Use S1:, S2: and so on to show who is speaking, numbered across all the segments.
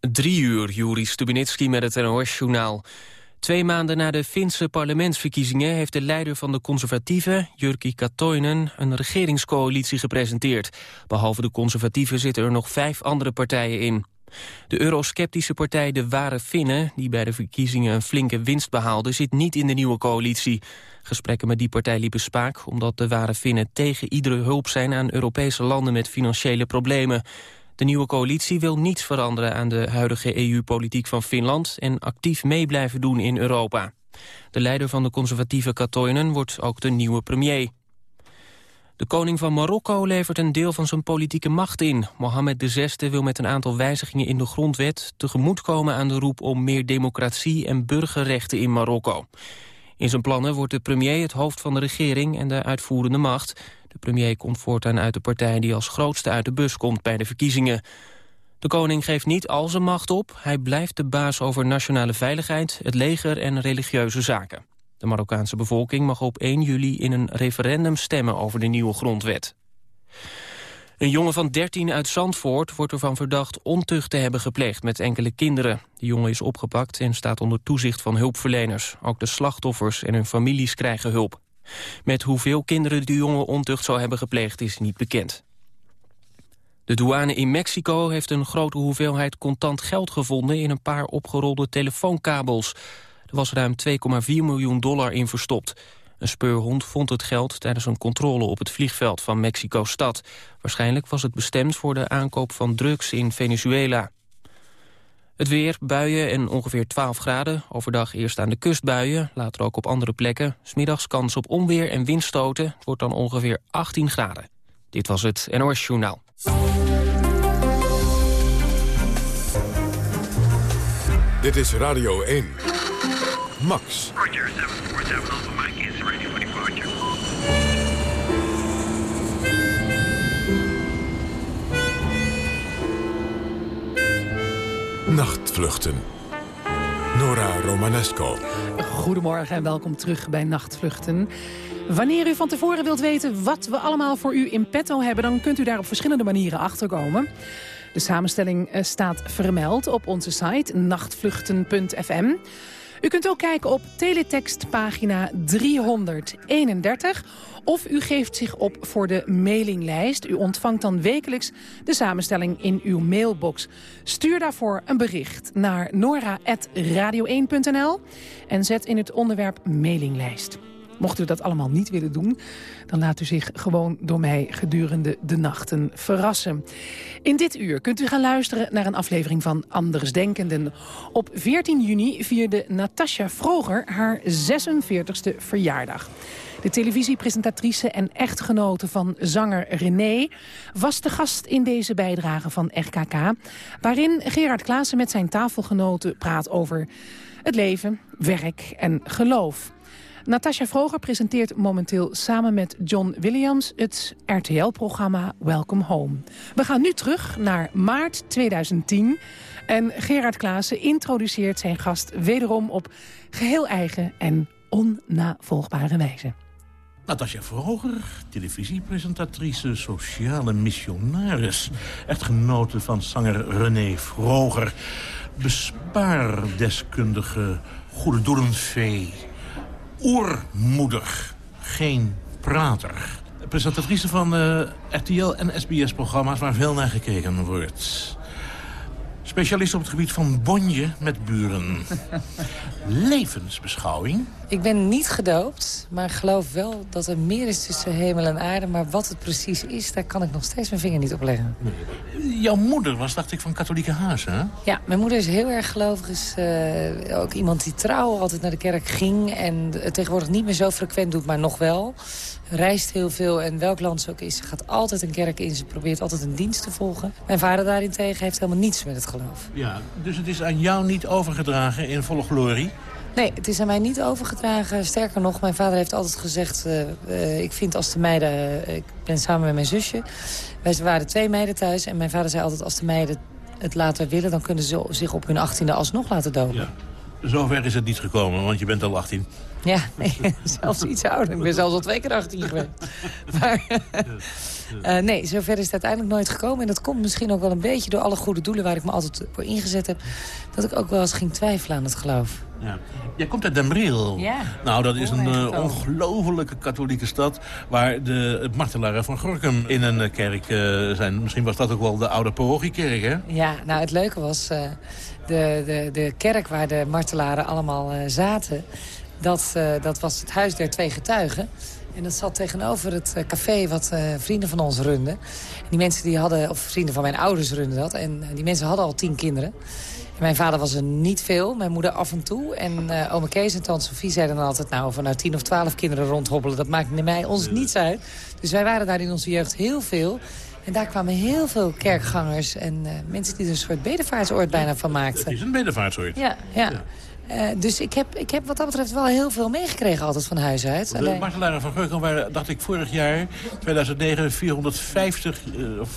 S1: Drie uur, Juri Stubinitski met het NOS-journaal. Twee maanden na de Finse parlementsverkiezingen... heeft de leider van de conservatieven, Jyrki Katoinen... een regeringscoalitie gepresenteerd. Behalve de conservatieven zitten er nog vijf andere partijen in. De eurosceptische partij De Ware Finnen... die bij de verkiezingen een flinke winst behaalde... zit niet in de nieuwe coalitie. Gesprekken met die partij liepen spaak... omdat De Ware Finnen tegen iedere hulp zijn... aan Europese landen met financiële problemen. De nieuwe coalitie wil niets veranderen aan de huidige EU-politiek van Finland... en actief mee blijven doen in Europa. De leider van de conservatieve Katoinen wordt ook de nieuwe premier. De koning van Marokko levert een deel van zijn politieke macht in. Mohammed VI wil met een aantal wijzigingen in de grondwet... tegemoetkomen aan de roep om meer democratie en burgerrechten in Marokko. In zijn plannen wordt de premier het hoofd van de regering en de uitvoerende macht. De premier komt voortaan uit de partij die als grootste uit de bus komt bij de verkiezingen. De koning geeft niet al zijn macht op. Hij blijft de baas over nationale veiligheid, het leger en religieuze zaken. De Marokkaanse bevolking mag op 1 juli in een referendum stemmen over de nieuwe grondwet. Een jongen van 13 uit Zandvoort wordt ervan verdacht ontucht te hebben gepleegd met enkele kinderen. De jongen is opgepakt en staat onder toezicht van hulpverleners. Ook de slachtoffers en hun families krijgen hulp. Met hoeveel kinderen de jongen ontucht zou hebben gepleegd is niet bekend. De douane in Mexico heeft een grote hoeveelheid contant geld gevonden... in een paar opgerolde telefoonkabels. Er was ruim 2,4 miljoen dollar in verstopt. Een speurhond vond het geld tijdens een controle op het vliegveld van Mexico-stad. Waarschijnlijk was het bestemd voor de aankoop van drugs in Venezuela. Het weer, buien en ongeveer 12 graden. Overdag eerst aan de kust buien, later ook op andere plekken. Smiddags kans op onweer en windstoten. Het wordt dan ongeveer 18 graden. Dit was het NOS Journaal.
S2: Dit is Radio 1. Max.
S3: Roger, 747
S2: Nachtvluchten. Nora Romanesco.
S4: Goedemorgen en welkom terug bij Nachtvluchten. Wanneer u van tevoren wilt weten wat we allemaal voor u in petto hebben... dan kunt u daar op verschillende manieren achterkomen. De samenstelling eh, staat vermeld op onze site nachtvluchten.fm. U kunt ook kijken op teletextpagina 331 of u geeft zich op voor de mailinglijst. U ontvangt dan wekelijks de samenstelling in uw mailbox. Stuur daarvoor een bericht naar nora.radio1.nl en zet in het onderwerp mailinglijst. Mocht u dat allemaal niet willen doen, dan laat u zich gewoon door mij gedurende de nachten verrassen. In dit uur kunt u gaan luisteren naar een aflevering van Andersdenkenden. Op 14 juni vierde Natasja Vroger haar 46e verjaardag. De televisiepresentatrice en echtgenote van zanger René... was de gast in deze bijdrage van RKK... waarin Gerard Klaassen met zijn tafelgenoten praat over het leven, werk en geloof. Natasja Vroger presenteert momenteel samen met John Williams... het RTL-programma Welcome Home. We gaan nu terug naar maart 2010... en Gerard Klaassen introduceert zijn gast wederom op geheel eigen en onnavolgbare wijze.
S5: Natasja Vroger, televisiepresentatrice, sociale missionaris. Echtgenote van zanger René Vroger. Bespaardeskundige, goede doelenvee. Oermoeder, geen prater. Presentatrice van uh, RTL en SBS-programma's waar veel naar gekeken wordt. Specialist op het gebied van bonje met buren. Levensbeschouwing.
S6: Ik ben niet gedoopt, maar geloof wel dat er meer is tussen hemel en aarde. Maar wat het precies is, daar kan ik nog steeds mijn vinger niet op leggen.
S5: Jouw moeder was, dacht ik, van katholieke huis, hè?
S6: Ja, mijn moeder is heel erg gelovig. Is uh, ook iemand die trouw altijd naar de kerk ging. En het tegenwoordig niet meer zo frequent doet, maar nog wel. Reist heel veel en welk land ze ook is. Ze gaat altijd een kerk in. Ze probeert altijd een dienst te volgen. Mijn vader daarentegen heeft helemaal niets met het geloof.
S5: Ja, dus het is aan jou niet overgedragen in volle glorie?
S6: Nee, het is aan mij niet overgedragen. Sterker nog, mijn vader heeft altijd gezegd... Uh, uh, ik vind als de meiden... Uh, ik ben samen met mijn zusje. Wij waren twee meiden thuis. En mijn vader zei altijd... als de meiden het later willen... dan kunnen ze zich op hun achttiende alsnog laten dopen.
S5: Ja. Zover is het niet gekomen, want je bent al 18.
S6: Ja, nee, zelfs iets ouder. Ik ben zelfs al twee keer 18 geweest. Maar uh, nee, zover is het uiteindelijk nooit gekomen. En dat komt misschien ook wel een beetje door alle goede doelen... waar ik me altijd voor ingezet heb. Dat ik ook wel eens ging twijfelen aan het geloof.
S5: Ja. Jij komt uit Den Briel.
S6: Ja.
S5: Nou, dat is een uh, ongelofelijke katholieke stad... waar de martelaren van Gorkum in een kerk uh, zijn. Misschien was dat ook wel de oude parochiekerk, hè?
S6: Ja, nou, het leuke was... De, de, de kerk waar de martelaren allemaal zaten... Dat, dat was het huis der twee getuigen. En dat zat tegenover het café wat vrienden van ons runden. En die mensen die hadden, of vrienden van mijn ouders runden dat. En die mensen hadden al tien kinderen. Mijn vader was er niet veel, mijn moeder af en toe. En uh, ome Kees en tante Sofie zeiden dan altijd... nou, of er nou tien of twaalf kinderen rondhobbelen, dat maakt mij ons niets uit. Dus wij waren daar in onze jeugd heel veel. En daar kwamen heel veel kerkgangers en uh, mensen die er een soort bedevaartsoord bijna van maakten.
S5: Het is een bedevaartsoord.
S6: Ja, ja. ja. Uh, dus ik heb, ik heb wat dat betreft wel heel veel meegekregen altijd van huis uit.
S5: De Martelaren van Geuken waren, dacht ik, vorig jaar, 2009, 450... of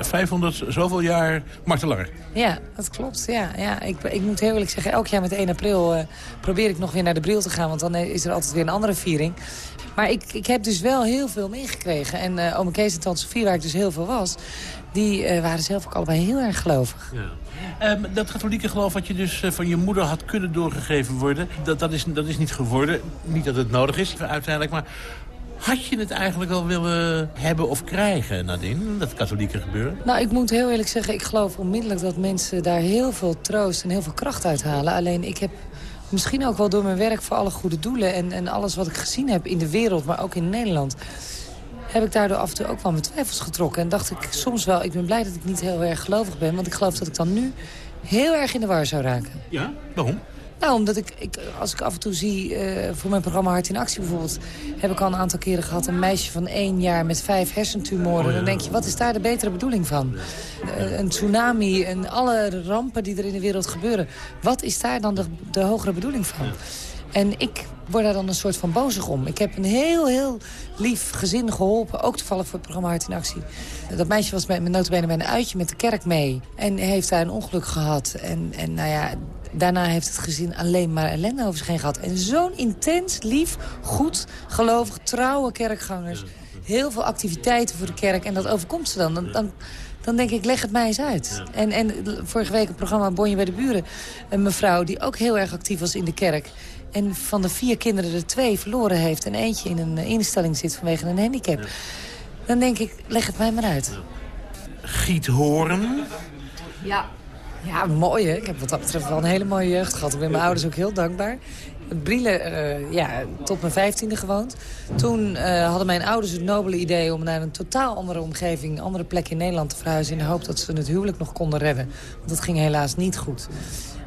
S5: 500 zoveel jaar martelaar.
S6: Ja, dat klopt. Ja, ja. Ik, ik moet heel eerlijk zeggen, elk jaar met 1 april uh, probeer ik nog weer naar de bril te gaan. Want dan is er altijd weer een andere viering. Maar ik, ik heb dus wel heel veel meegekregen. En uh, ome Kees en tante Sofie, waar ik dus heel veel was... die uh, waren zelf ook allebei heel erg gelovig.
S5: Ja. Um, dat katholieke geloof wat je dus uh, van je moeder had kunnen doorgegeven worden... Dat, dat, is, dat is niet geworden. Niet dat het nodig is uiteindelijk, maar had je het eigenlijk al willen hebben of krijgen, Nadine, dat katholieke gebeuren?
S6: Nou, ik moet heel eerlijk zeggen, ik geloof onmiddellijk dat mensen daar heel veel troost en heel veel kracht uit halen. Alleen ik heb misschien ook wel door mijn werk voor alle goede doelen en, en alles wat ik gezien heb in de wereld, maar ook in Nederland heb ik daardoor af en toe ook wel mijn twijfels getrokken. En dacht ik soms wel, ik ben blij dat ik niet heel erg gelovig ben. Want ik geloof dat ik dan nu heel erg in de war zou raken.
S5: Ja? Waarom?
S6: Nou, omdat ik, ik, als ik af en toe zie, uh, voor mijn programma Hart in Actie bijvoorbeeld... heb ik al een aantal keren gehad een meisje van één jaar met vijf hersentumoren. Oh, Dan denk je, wat is daar de betere bedoeling van? Uh, een tsunami en alle rampen die er in de wereld gebeuren. Wat is daar dan de, de hogere bedoeling van? En ik word daar dan een soort van bozig om. Ik heb een heel, heel lief gezin geholpen. Ook toevallig voor het programma Hart in Actie. Dat meisje was met, notabene bij een uitje met de kerk mee. En heeft daar een ongeluk gehad. En, en nou ja, daarna heeft het gezin alleen maar ellende over zich heen gehad. En zo'n intens, lief, goed, gelovig, trouwe kerkgangers. Heel veel activiteiten voor de kerk. En dat overkomt ze dan, dan dan denk ik, leg het mij eens uit. En, en vorige week het programma Bonje bij de Buren. Een mevrouw die ook heel erg actief was in de kerk. En van de vier kinderen er twee verloren heeft... en eentje in een instelling zit vanwege een handicap. Dan denk ik, leg het mij maar uit.
S5: Giethoorn.
S6: Ja. Ja, mooi hè. Ik heb wat dat betreft wel een hele mooie jeugd gehad. Ik ben mijn ouders ook heel dankbaar. Brielen, uh, ja, tot mijn vijftiende gewoond. Toen uh, hadden mijn ouders het nobele idee om naar een totaal andere omgeving... andere plek in Nederland te verhuizen... in de hoop dat ze het huwelijk nog konden redden. Want dat ging helaas niet goed.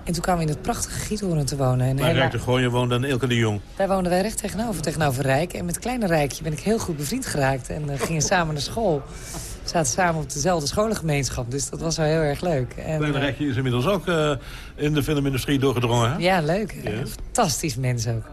S6: En toen kwamen we in het prachtige Giethoorn te wonen. En
S5: Rijk de Gooien woonde en Ilke de Jong?
S6: Daar woonden wij recht tegenover, tegenover Rijk. En met Kleine Rijkje ben ik heel goed bevriend geraakt. En uh, gingen samen naar school. Zaten samen op dezelfde scholengemeenschap. Dus dat was wel heel erg leuk. En,
S5: Kleine Rijkje is inmiddels ook uh, in de filmindustrie doorgedrongen, hè?
S6: Ja, leuk. Fantastisch mens ook.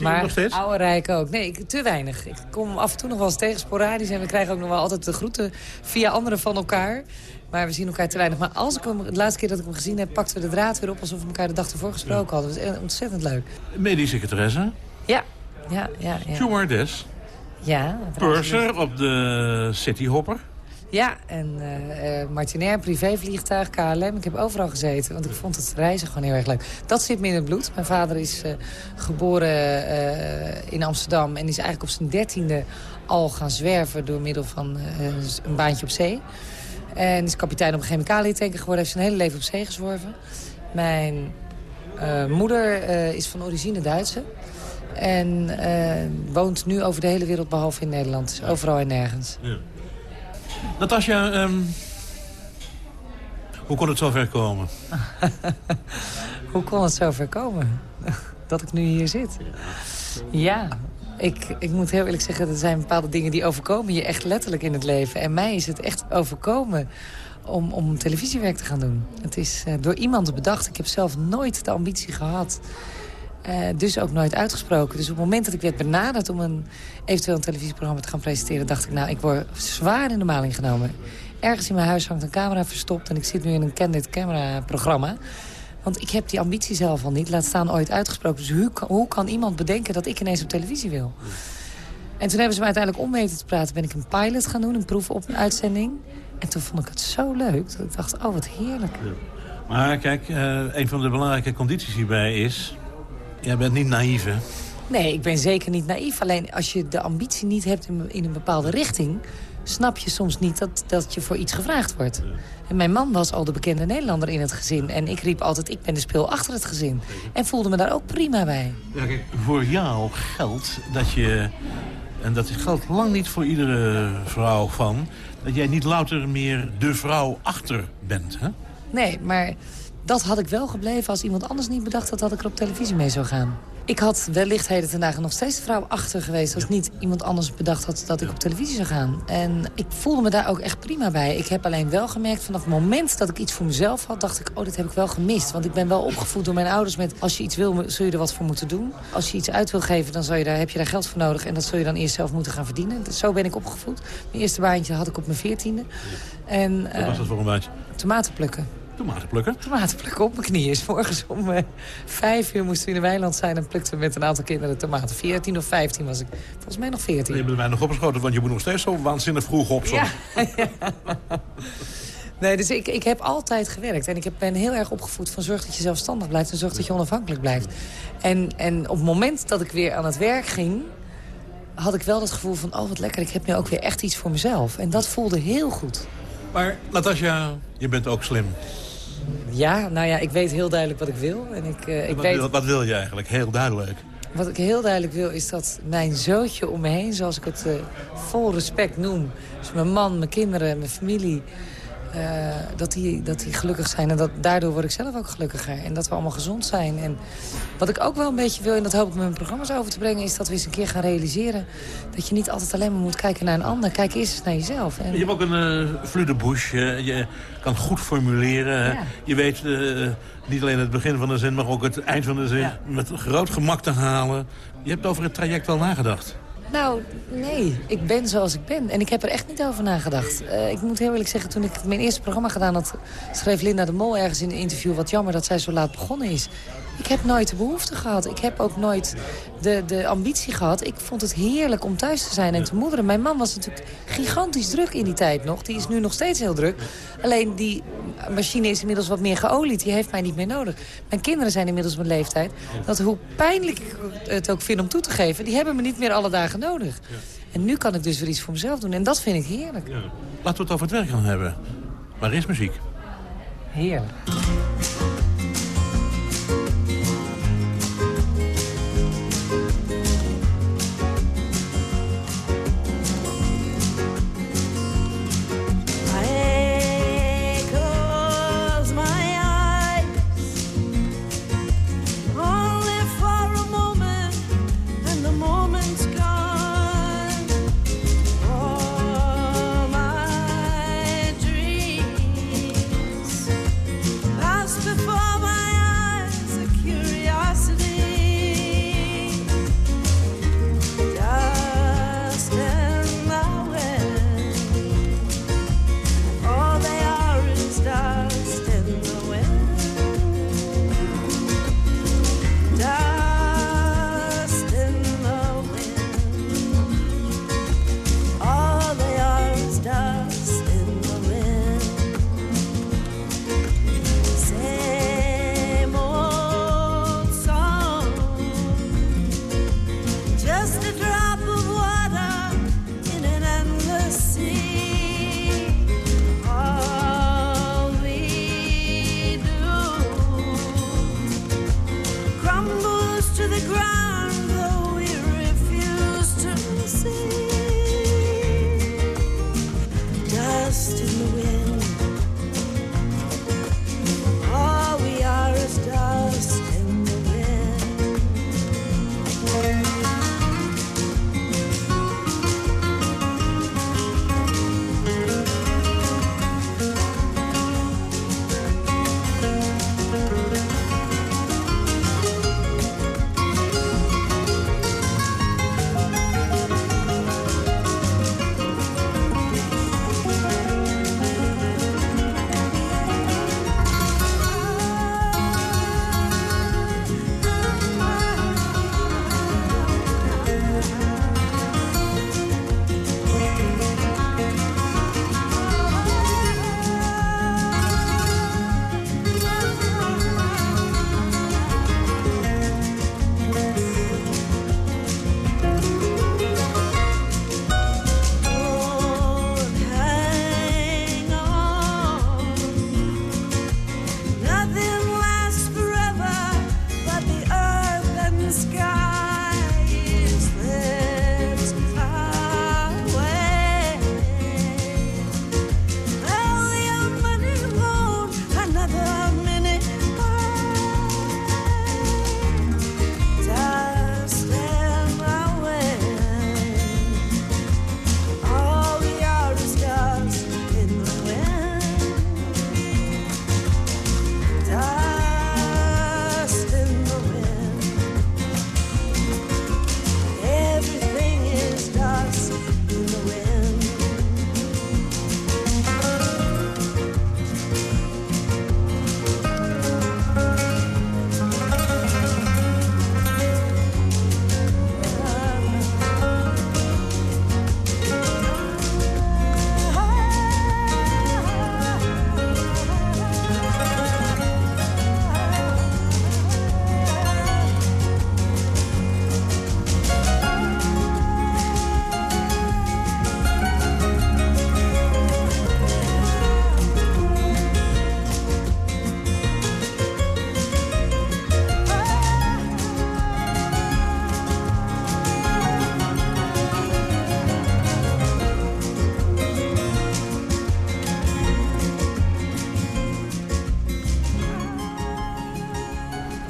S5: Maar nog steeds?
S6: oude Rijk ook. Nee, ik, te weinig. Ik kom af en toe nog wel eens tegen sporadisch. En we krijgen ook nog wel altijd de groeten via anderen van elkaar. Maar we zien elkaar te weinig. Maar als ik hem, de laatste keer dat ik hem gezien heb, pakten we de draad weer op... alsof we elkaar de dag ervoor gesproken hadden. Dat was ontzettend leuk.
S5: Medische secretaresse?
S6: Ja. ja, ja, ja.
S5: Stewardess?
S6: Ja.
S5: Purser op de Cityhopper?
S6: Ja, en uh, uh, Martinair, privévliegtuig, KLM. Ik heb overal gezeten, want ik vond het reizen gewoon heel erg leuk. Dat zit me in het bloed. Mijn vader is uh, geboren in Amsterdam... en is eigenlijk op zijn dertiende al gaan zwerven... door middel van een baantje op zee. En is kapitein op een chemicaliëntanker geworden. Heeft zijn hele leven op zee gezworven. Mijn moeder is van origine Duitse. En woont nu over de hele wereld behalve in Nederland. Dus overal en nergens. Ja.
S5: Natasja, um, hoe kon het zover komen?
S6: hoe kon het zover komen? Dat ik nu hier zit? Ja, ik, ik moet heel eerlijk zeggen, er zijn bepaalde dingen die overkomen je echt letterlijk in het leven. En mij is het echt overkomen om, om televisiewerk te gaan doen. Het is uh, door iemand bedacht. Ik heb zelf nooit de ambitie gehad. Uh, dus ook nooit uitgesproken. Dus op het moment dat ik werd benaderd om een eventueel een televisieprogramma te gaan presenteren... dacht ik, nou, ik word zwaar in de maling genomen. Ergens in mijn huis hangt een camera verstopt... en ik zit nu in een candid camera programma Want ik heb die ambitie zelf al niet, laat staan ooit uitgesproken. Dus hoe, kan- iemand bedenken dat ik ineens op televisie wil? En toen hebben ze me uiteindelijk om weten te praten. Ben ik een pilot gaan doen, een proef op een uitzending. En toen vond ik het zo leuk dat ik dacht, oh wat heerlijk.
S5: Maar kijk, eh, een van de belangrijke condities hierbij is... Jij bent niet naïef, hè?
S6: Nee, ik ben zeker niet naïef. Alleen als je de ambitie niet hebt in, in een bepaalde richting... snap je soms niet dat, dat je voor iets gevraagd wordt. En mijn man was al de bekende Nederlander in het gezin. En ik riep altijd, ik ben de speel achter het gezin. En voelde me daar ook prima bij.
S5: Ja, kijk, voor jou geldt dat je... En dat geldt lang niet voor iedere vrouw van... dat jij niet louter meer de vrouw achter bent, hè?
S6: Nee, maar dat had ik wel gebleven als iemand anders niet bedacht had dat ik er op televisie mee zou gaan. Ik had wellicht heden ten dagen nog steeds vrouw achter geweest... als niet iemand anders bedacht had dat ik op televisie zou gaan. En ik voelde me daar ook echt prima bij. Ik heb alleen wel gemerkt, vanaf het moment dat ik iets voor mezelf had... dacht ik, oh, dit heb ik wel gemist. Want ik ben wel opgevoed door mijn ouders met... als je iets wil, zul je er wat voor moeten doen. Als je iets uit wil geven, dan zal je daar, heb je daar geld voor nodig... en dat zul je dan eerst zelf moeten gaan verdienen. Dus zo ben ik opgevoed. Mijn eerste baantje had ik op mijn veertiende. En
S5: Wat
S6: eh,
S5: was dat voor een baantje?
S6: tomaten plukken.
S5: Tomaten plukken.
S6: Tomaten plukken op mijn knieën. 's Morgens om eh, vijf uur moesten we in de weiland zijn... en plukten we met een aantal kinderen tomaten. 14 of 15 was ik. Volgens mij nog 14.
S5: Je bent mij nog opgeschoten, want je moet nog steeds zo waanzinnig vroeg op. Zo.
S6: Ja. Nee, dus ik, ik heb altijd gewerkt. En ik heb, ben heel erg opgevoed van zorg dat je zelfstandig blijft... en zorg dat je onafhankelijk blijft. En, en op het moment dat ik weer aan het werk ging... had ik wel het gevoel van, oh wat lekker, ik heb nu ook weer echt iets voor mezelf. En dat voelde heel goed.
S5: Maar Natasja, je bent ook slim.
S6: Ja, nou ja, ik weet heel duidelijk wat ik wil. En ik, eh, ik
S5: wat,
S6: weet...
S5: wil, wat wil je eigenlijk? Heel duidelijk.
S6: Wat ik heel duidelijk wil is dat mijn zootje om me heen, zoals ik het eh, vol respect noem... dus mijn man, mijn kinderen, mijn familie... eh, dat, die, dat die gelukkig zijn. En dat, daardoor word ik zelf ook gelukkiger. En dat we allemaal gezond zijn. En wat ik ook wel een beetje wil, en dat hoop ik met mijn programma's over te brengen... is dat we eens een keer gaan realiseren... dat je niet altijd alleen maar moet kijken naar een ander. Kijk eerst eens naar jezelf. En,
S5: Je hebt ook een uh, vloedebouche. Je, je kan goed formuleren.
S6: Ja.
S5: Je weet eh, niet alleen het begin van de zin, maar ook het eind van de zin...
S6: Ja.
S5: met groot gemak te halen. Je hebt over het traject wel nagedacht.
S6: Nou, nee. Ik ben zoals ik ben. En ik heb er echt niet over nagedacht. Eh, ik moet heel eerlijk zeggen, toen ik mijn eerste programma gedaan had... schreef Linda de Mol ergens in een interview... wat jammer dat zij zo laat begonnen is. Ik heb nooit de behoefte gehad. Ik heb ook nooit de, de ambitie gehad. Ik vond het heerlijk om thuis te zijn en te moederen. Mijn man was natuurlijk gigantisch druk in die tijd nog. Die is nu nog steeds heel druk. Alleen die machine is inmiddels wat meer geolied. Die heeft mij niet meer nodig. Mijn kinderen zijn inmiddels mijn leeftijd. Dat hoe pijnlijk ik het ook vind om toe te geven... die hebben me niet meer alle dagen nodig. En nu kan ik dus weer iets voor mezelf doen. En dat vind ik heerlijk.
S5: Laten we het over het werk gaan hebben. Waar is muziek?
S6: Heerlijk.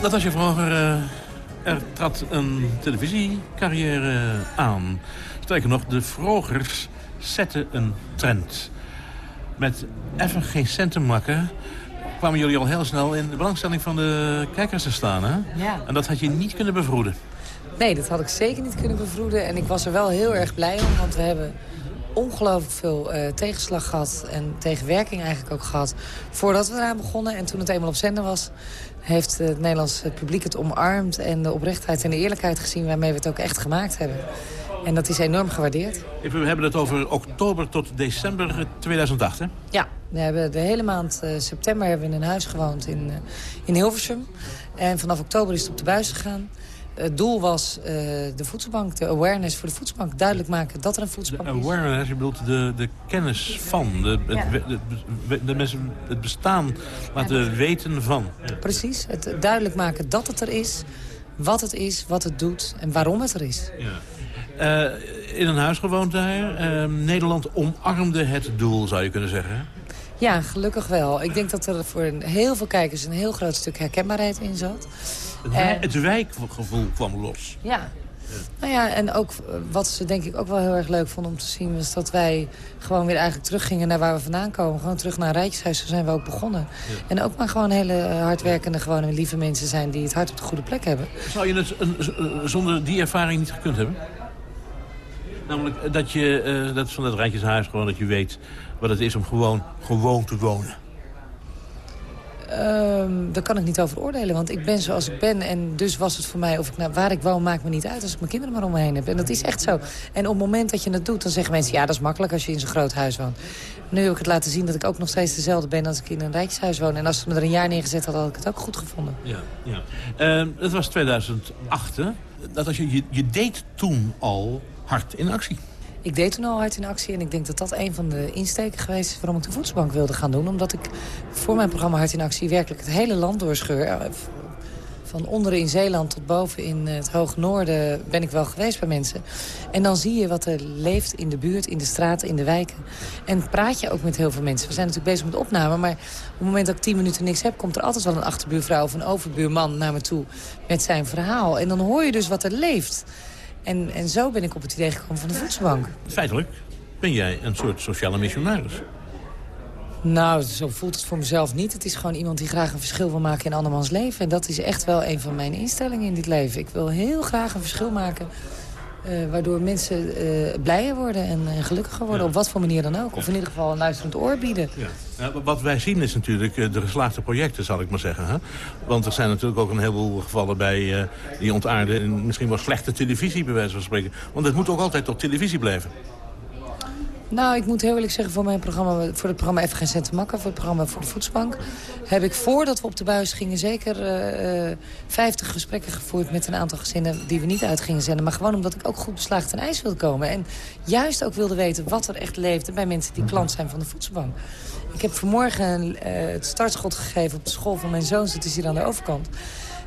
S5: Dat was je vroeger... eh, er trad een televisiecarrière aan. Sterker nog, de Vrogers zetten een trend. Met even geen cent te makken... kwamen jullie al heel snel in de belangstelling van de kijkers te staan. Hè?
S6: Ja.
S5: En dat had je niet kunnen bevroeden.
S6: Nee, dat had ik zeker niet kunnen bevroeden. En ik was er wel heel erg blij om, want we hebben ongelooflijk veel eh, tegenslag gehad... en tegenwerking eigenlijk ook gehad voordat we eraan begonnen. En toen het eenmaal op zender was, heeft het Nederlandse publiek het omarmd... en de oprechtheid en de eerlijkheid gezien waarmee we het ook echt gemaakt hebben. En dat is enorm gewaardeerd.
S5: We hebben het over oktober tot december 2008, hè?
S6: Ja, we hebben de hele maand eh, september hebben we in een huis gewoond in, eh, in Hilversum. En vanaf oktober is het op de buis gegaan. Het doel was eh, de voedselbank, de awareness voor de voedselbank. Duidelijk maken dat er een
S5: De
S6: voedselbank is.
S5: awareness, je bedoelt de, de kennis van. De, het,
S6: Ja.
S5: de, de- de mensen het bestaan laten weten van.
S6: Precies, het duidelijk maken dat het er is, wat het is, wat het doet en waarom het er is.
S5: Ja. Eh, in een huis gewoond daar. Eh, Nederland omarmde het doel, zou je kunnen zeggen.
S6: Ja, gelukkig wel. Ik denk dat er voor heel veel kijkers een heel groot stuk herkenbaarheid in zat.
S5: Het,
S6: En-
S5: het wijkgevoel kwam los.
S6: Ja. Nou ja, en ook eh, wat ze denk ik ook wel heel erg leuk vonden om te zien... was dat wij gewoon weer eigenlijk teruggingen naar waar we vandaan komen. Gewoon terug naar een rijtjeshuis, zo zijn we ook begonnen. En ook maar gewoon hele eh, hardwerkende, gewone lieve mensen zijn... die het hart op de goede plek hebben.
S5: Zou je het een- z- zonder die ervaring niet gekund hebben? Namelijk eh, dat je, eh, dat van dat rijtjeshuis gewoon dat je weet wat het is om gewoon, gewoon te wonen.
S6: Ehm, daar kan ik niet over oordelen, want ik ben zoals ik ben. En dus was het voor mij, of ik nou, waar ik woon, maakt me niet uit... als ik mijn kinderen maar om me heen heb. En dat is echt zo. En op het moment dat je het doet, dan zeggen mensen... ja, dat is makkelijk als je in zo'n groot huis woont. Nu heb ik het laten zien dat ik ook nog steeds dezelfde ben... als ik in een rijtjeshuis woon. En als ze me er een jaar neergezet hadden, had ik het ook goed gevonden.
S5: Ja, ja. Ehm, het was 2008, hè? Dat als je, je, je deed toen al hard in actie.
S6: Ik deed toen al hard in actie en ik denk dat dat een van de insteken geweest is... waarom ik de voedselbank wilde gaan doen. Omdat ik voor mijn programma Hart in Actie werkelijk het hele land doorscheur. Eh, Van onderen in Zeeland tot boven in het Hoog Noorden ben ik wel geweest bij mensen. En dan zie je wat er leeft in de buurt, in de straten, in de wijken. En praat je ook met heel veel mensen. We zijn natuurlijk bezig met opname, maar op het moment dat ik tien minuten niks heb... komt er altijd wel een achterbuurvrouw of een overbuurman naar me toe met zijn verhaal. En dan hoor je dus wat er leeft. En, en zo ben ik op het idee gekomen van de voedselbank.
S5: Feitelijk ben jij een soort sociale missionaris.
S6: Nou, zo voelt het voor mezelf niet. Het is gewoon iemand die graag een verschil wil maken in andermans leven. En dat is echt wel een van mijn instellingen in dit leven. Ik wil heel graag een verschil maken... eh, waardoor mensen eh, blijer worden en, en gelukkiger worden.
S5: Ja.
S6: Op wat voor manier dan ook. Of in ieder geval een luisterend oor bieden.
S5: Ja. wat wij zien is natuurlijk eh, de geslaagde projecten, zal ik maar zeggen. Hè? Want er zijn natuurlijk ook een heleboel gevallen bij eh, die ontaarden... en misschien wel slechte televisie, bij wijze van spreken. Want het moet ook altijd op televisie blijven.
S6: Nou, ik moet heel eerlijk zeggen, voor mijn programma, voor het programma Even Geen Cent te Makken, voor het programma voor de Voedselbank, heb ik voordat we op de buis gingen zeker eh, eh, 50 gesprekken gevoerd met een aantal gezinnen die we niet uit gingen zenden. Maar gewoon omdat ik ook goed beslagen ten ijs wilde komen. En juist ook wilde weten wat er echt leefde bij mensen die klant zijn van de Voedselbank. Ik heb vanmorgen eh, het startschot gegeven op de school van mijn zoons, dat is hier aan de overkant.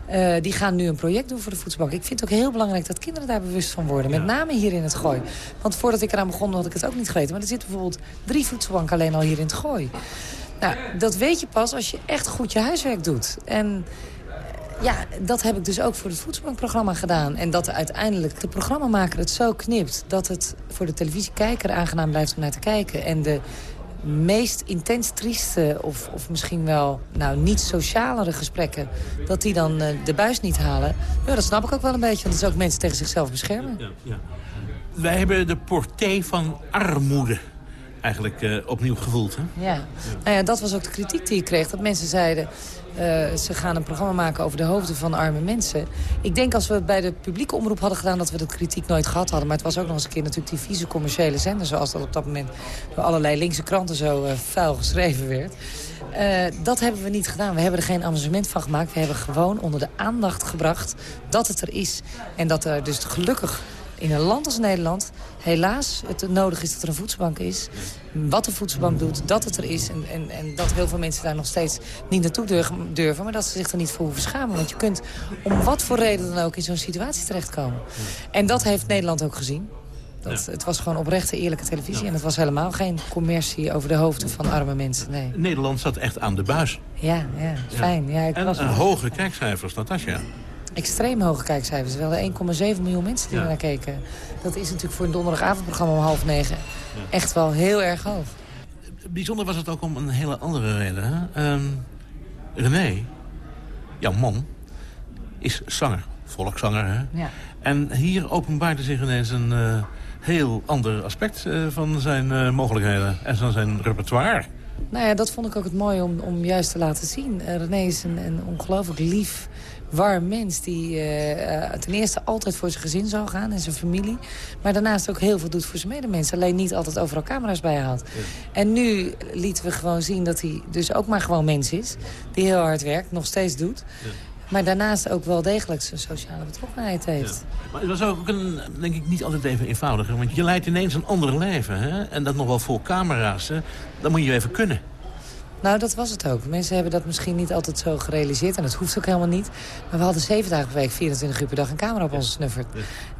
S6: Eh, die gaan nu een project doen voor de voedselbank. Ik vind het ook heel belangrijk dat kinderen daar bewust van worden. Met name hier in het gooi. Want voordat ik eraan begon had ik het ook niet geweten. Maar er zitten bijvoorbeeld drie voedselbanken alleen al hier in het gooi. Nou, dat weet je pas als je echt goed je huiswerk doet. En eh, ja, dat heb ik dus ook voor het voedselbankprogramma gedaan. En dat uiteindelijk de programmamaker het zo knipt... dat het voor de televisiekijker aangenaam blijft om naar te kijken. En de meest intens trieste of, of misschien wel nou, niet socialere gesprekken... dat die dan eh, de buis niet halen. Ja, dat snap ik ook wel een beetje. Want het is ook mensen tegen zichzelf beschermen.
S5: Ja, ja. Wij hebben de portée van armoede eigenlijk eh, opnieuw gevoeld. Hè?
S6: Ja. Nou ja, dat was ook de kritiek die ik kreeg. Dat mensen zeiden, eh, ze gaan een programma maken over de hoofden van arme mensen. Ik denk als we het bij de publieke omroep hadden gedaan... dat we dat kritiek nooit gehad hadden. Maar het was ook nog eens een keer natuurlijk die vieze commerciële zender... zoals dat op dat moment door allerlei linkse kranten zo eh, vuil geschreven werd. Dat hebben we niet gedaan. We hebben er geen amusement van gemaakt. We hebben gewoon onder de aandacht gebracht dat het er is. En dat er dus gelukkig in een land als Nederland helaas het nodig is dat er een voedselbank is. Wat de voedselbank doet, dat het er is. En, en, en dat heel veel mensen daar nog steeds niet naartoe durven. Maar dat ze zich er niet voor hoeven schamen. Want je kunt om wat voor reden dan ook in zo'n situatie terechtkomen. En dat heeft Nederland ook gezien. Dat, Het was gewoon oprechte, eerlijke televisie. En het was helemaal geen commercie over de hoofden van arme mensen. Nee.
S5: Nederland zat echt aan de buis.
S6: Ja, ja, fijn. Ja, ik
S5: En
S6: was
S5: een hoge kijkcijfers, Natasja.
S6: Extreem hoge kijkcijfers. Wel 1,7 miljoen mensen die
S5: Ja.
S6: naar keken. Dat is natuurlijk voor een donderdagavondprogramma om half negen echt wel heel erg hoog.
S5: Bijzonder was het ook om een hele andere reden. Ehm, René, jouw man, is zanger. Volkszanger, hè?
S6: Ja.
S5: En hier openbaarde zich ineens een eh, heel ander aspect eh, van zijn eh, mogelijkheden. En van zijn repertoire.
S6: Nou ja, dat vond ik ook het mooie om, om juist te laten zien. René is een, een ongelooflijk lief, warm mens... die eh, eh, ten eerste altijd voor zijn gezin zou gaan en zijn familie. Maar daarnaast ook heel veel doet voor zijn medemensen. Alleen niet altijd overal camera's bij had. En nu lieten we gewoon zien dat hij dus ook maar gewoon mens is. Die heel hard werkt, nog steeds doet. Maar daarnaast ook wel degelijk zijn sociale betrokkenheid heeft.
S5: Maar het was ook een, denk ik, niet altijd even eenvoudiger. Want je leidt ineens een ander leven. Hè? En dat nog wel vol camera's. Hè? Dat moet je even kunnen.
S6: Nou, dat was het ook. Mensen hebben dat misschien niet altijd zo gerealiseerd. En dat hoeft ook helemaal niet. Maar we hadden zeven dagen per week, 24 uur per dag... een camera op ons snuffert.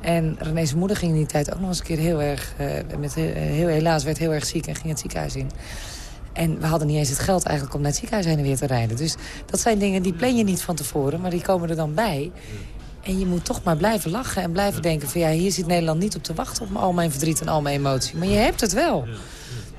S6: En René's moeder ging in die tijd ook nog eens een keer heel erg... eh, met heel, heel helaas werd heel erg ziek en ging het ziekenhuis in. En we hadden niet eens het geld eigenlijk om naar het ziekenhuis heen en weer te rijden. Dus dat zijn dingen die plan je niet van tevoren, maar die komen er dan bij. En je moet toch maar blijven lachen en blijven denken van... ja, hier zit Nederland niet op te wachten op al mijn verdriet en al mijn emotie. Maar je hebt het wel.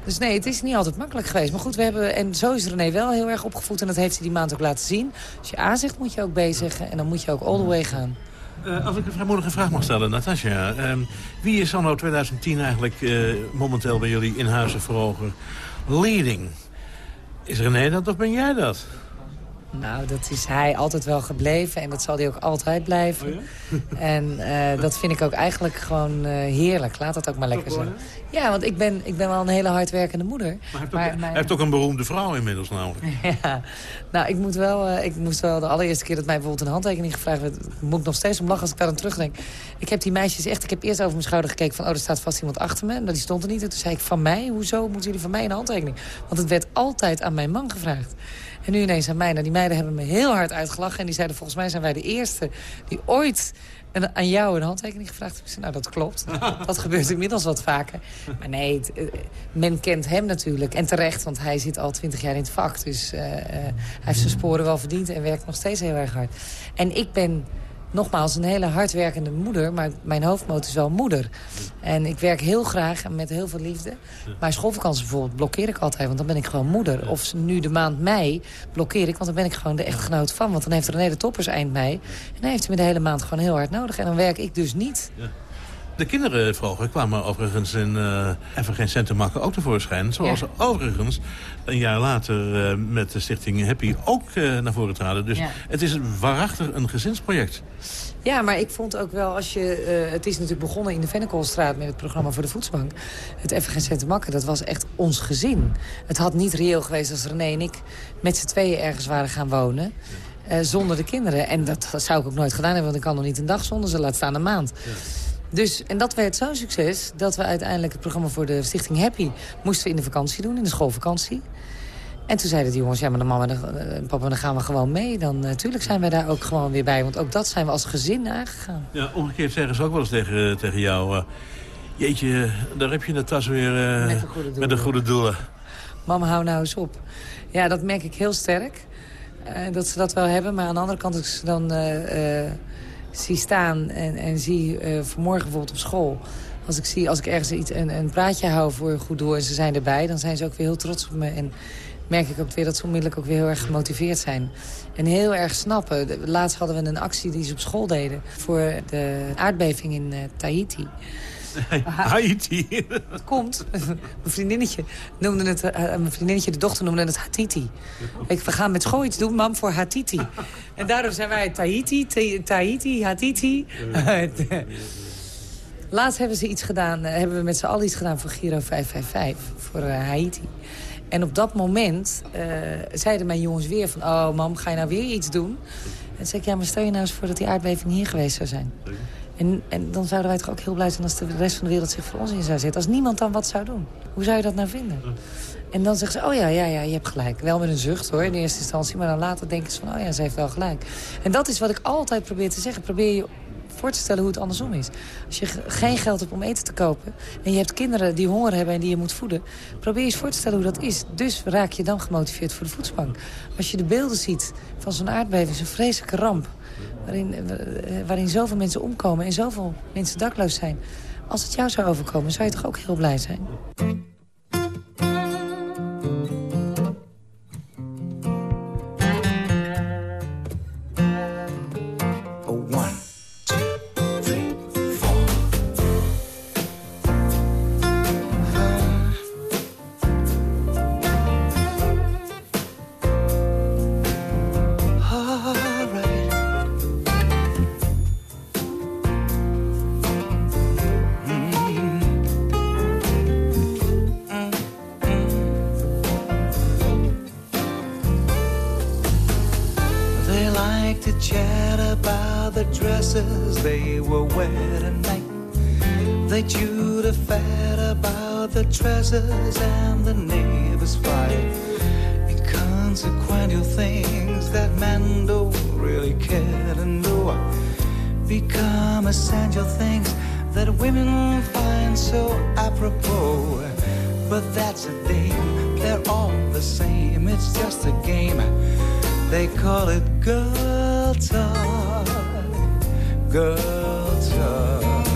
S6: Dus nee, het is niet altijd makkelijk geweest. Maar goed, we hebben, en zo is René wel heel erg opgevoed... en dat heeft hij die maand ook laten zien. Als je A zegt, moet je ook B zeggen. En dan moet je ook all the way gaan.
S5: Eh, als ik een vrijmoedige vraag mag stellen, Natasja. ehm, wie is anno 2010 eigenlijk eh, momenteel bij jullie in Huizen Veroger leading? Is René dat of ben jij dat?
S6: Nou, dat is hij altijd wel gebleven en dat zal hij ook altijd blijven. En eh, dat vind ik ook eigenlijk gewoon eh, heerlijk. Laat dat ook maar lekker zijn. Ja, want ik ben, ik ben wel een hele hardwerkende moeder.
S5: Maar hij heeft,
S6: Maar
S5: ook,
S6: mijn-
S5: heeft ook een beroemde vrouw inmiddels namelijk.
S6: Ja, nou, ik moet wel, eh, ik moest wel de allereerste keer dat mij bijvoorbeeld een handtekening gevraagd werd, moet ik nog steeds om lachen als ik daar aan terugdenk. Ik heb die meisjes echt, ik heb eerst over mijn schouder gekeken van, oh, er staat vast iemand achter me. Nou, die stond er niet. En toen zei ik, van mij? Hoezo moeten jullie van mij een handtekening? Want het werd altijd aan mijn man gevraagd. En nu ineens aan mij. Nou, die meiden hebben me heel hard uitgelachen. En die zeiden, volgens mij zijn wij de eerste die ooit aan jou een handtekening gevraagd. Ik zei, nou, dat klopt. dat gebeurt inmiddels wat vaker. Maar nee, eh, men kent hem natuurlijk. En terecht, want hij zit al twintig jaar in het vak. Dus eh, eh, hij heeft zijn sporen wel verdiend en werkt nog steeds heel erg hard. En ik ben nogmaals een hele hardwerkende moeder, maar mijn hoofdmoot is wel moeder. En ik werk heel graag en met heel veel liefde. Maar schoolvakantie bijvoorbeeld blokkeer ik altijd, want dan ben ik gewoon moeder. Of nu de maand mei blokkeer ik, want dan ben ik gewoon de echtgenoot van. Want dan heeft René de toppers eind mei. En dan heeft hij me de hele maand gewoon heel hard nodig. En dan werk ik dus niet.
S5: De kinderen vroeger kwamen overigens in eh, Even Geen Makken ook tevoorschijn. Zoals
S6: Ja.
S5: overigens een jaar later eh, met de stichting Happy ook eh, naar voren traden. Dus
S6: Ja.
S5: het is waarachtig een gezinsproject.
S6: Ja, maar ik vond ook wel, als je, eh, het is natuurlijk begonnen in de Vennekolstraat met het programma voor de voedselbank. Het Even Geen Cent te Makken, dat was echt ons gezin. Het had niet reëel geweest als René en ik met z'n tweeën ergens waren gaan wonen. eh, zonder de kinderen. En dat zou ik ook nooit gedaan hebben, want ik kan nog niet een dag zonder ze, laat staan een maand. Dus, en dat werd zo'n succes dat we uiteindelijk het programma voor de Stichting Happy... moesten we in de vakantie doen, in de schoolvakantie. En toen zeiden de jongens, ja, maar dan mama en eh, papa, dan gaan we gewoon mee. Dan natuurlijk zijn wij daar ook gewoon weer bij. Want ook dat zijn we als gezin aangegaan.
S5: Ja, omgekeerd zeggen ze ook wel eens tegen, tegen jou... eh, jeetje, daar heb je de tas weer eh,
S6: Met de goede doelen.
S5: de goede doelen.
S6: Mama, hou nou eens op. Ja, dat merk ik heel sterk. eh, dat ze dat wel hebben. Maar aan de andere kant, als ze dan eh, eh, zie staan en, en zie eh, vanmorgen bijvoorbeeld op school... Als ik, zie, als ik ergens iets, een, een praatje hou voor goed doel en ze zijn erbij... dan zijn ze ook weer heel trots op me. En merk ik ook weer dat ze onmiddellijk ook weer heel erg gemotiveerd zijn. En heel erg snappen. Laatst hadden we een actie die ze op school deden... voor de aardbeving in eh, Tahiti.
S5: Haiti.
S6: Komt. mijn vriendinnetje noemde het, eh, mijn vriendinnetje, de dochter noemde het Hatiti. Ik, we gaan met school iets doen, mam, voor Hatiti. En daardoor zijn wij Tahiti, Tahiti, Hatiti. Laatst hebben ze iets gedaan, eh, hebben we met z'n allen iets gedaan voor Giro 555, voor eh, Haiti. En op dat moment eh, zeiden mijn jongens weer van... oh mam, ga je nou weer iets doen? En zei ik, ja, maar stel je nou eens voor dat die aardbeving hier geweest zou zijn. En, en dan zouden wij toch ook heel blij zijn als de rest van de wereld zich voor ons in zou zetten. Als niemand dan wat zou doen. Hoe zou je dat nou vinden? En dan zeggen ze, oh ja, ja, ja, je hebt gelijk. Wel met een zucht hoor, in eerste instantie. Maar dan later denken ze van, oh ja, ze heeft wel gelijk. En dat is wat ik altijd probeer te zeggen. Probeer je voor te stellen hoe het andersom is. Als je ge- geen geld hebt om eten te kopen... en je hebt kinderen die honger hebben en die je moet voeden... probeer eens voor te stellen hoe dat is. Dus raak je dan gemotiveerd voor de voedselbank. Als je de beelden ziet van zo'n aardbeving, zo'n vreselijke ramp... Waarin, eh, waarin zoveel mensen omkomen en zoveel mensen dakloos zijn... als het jou zou overkomen, zou je toch ook heel blij zijn?
S7: Call it girl talk. Girl talk.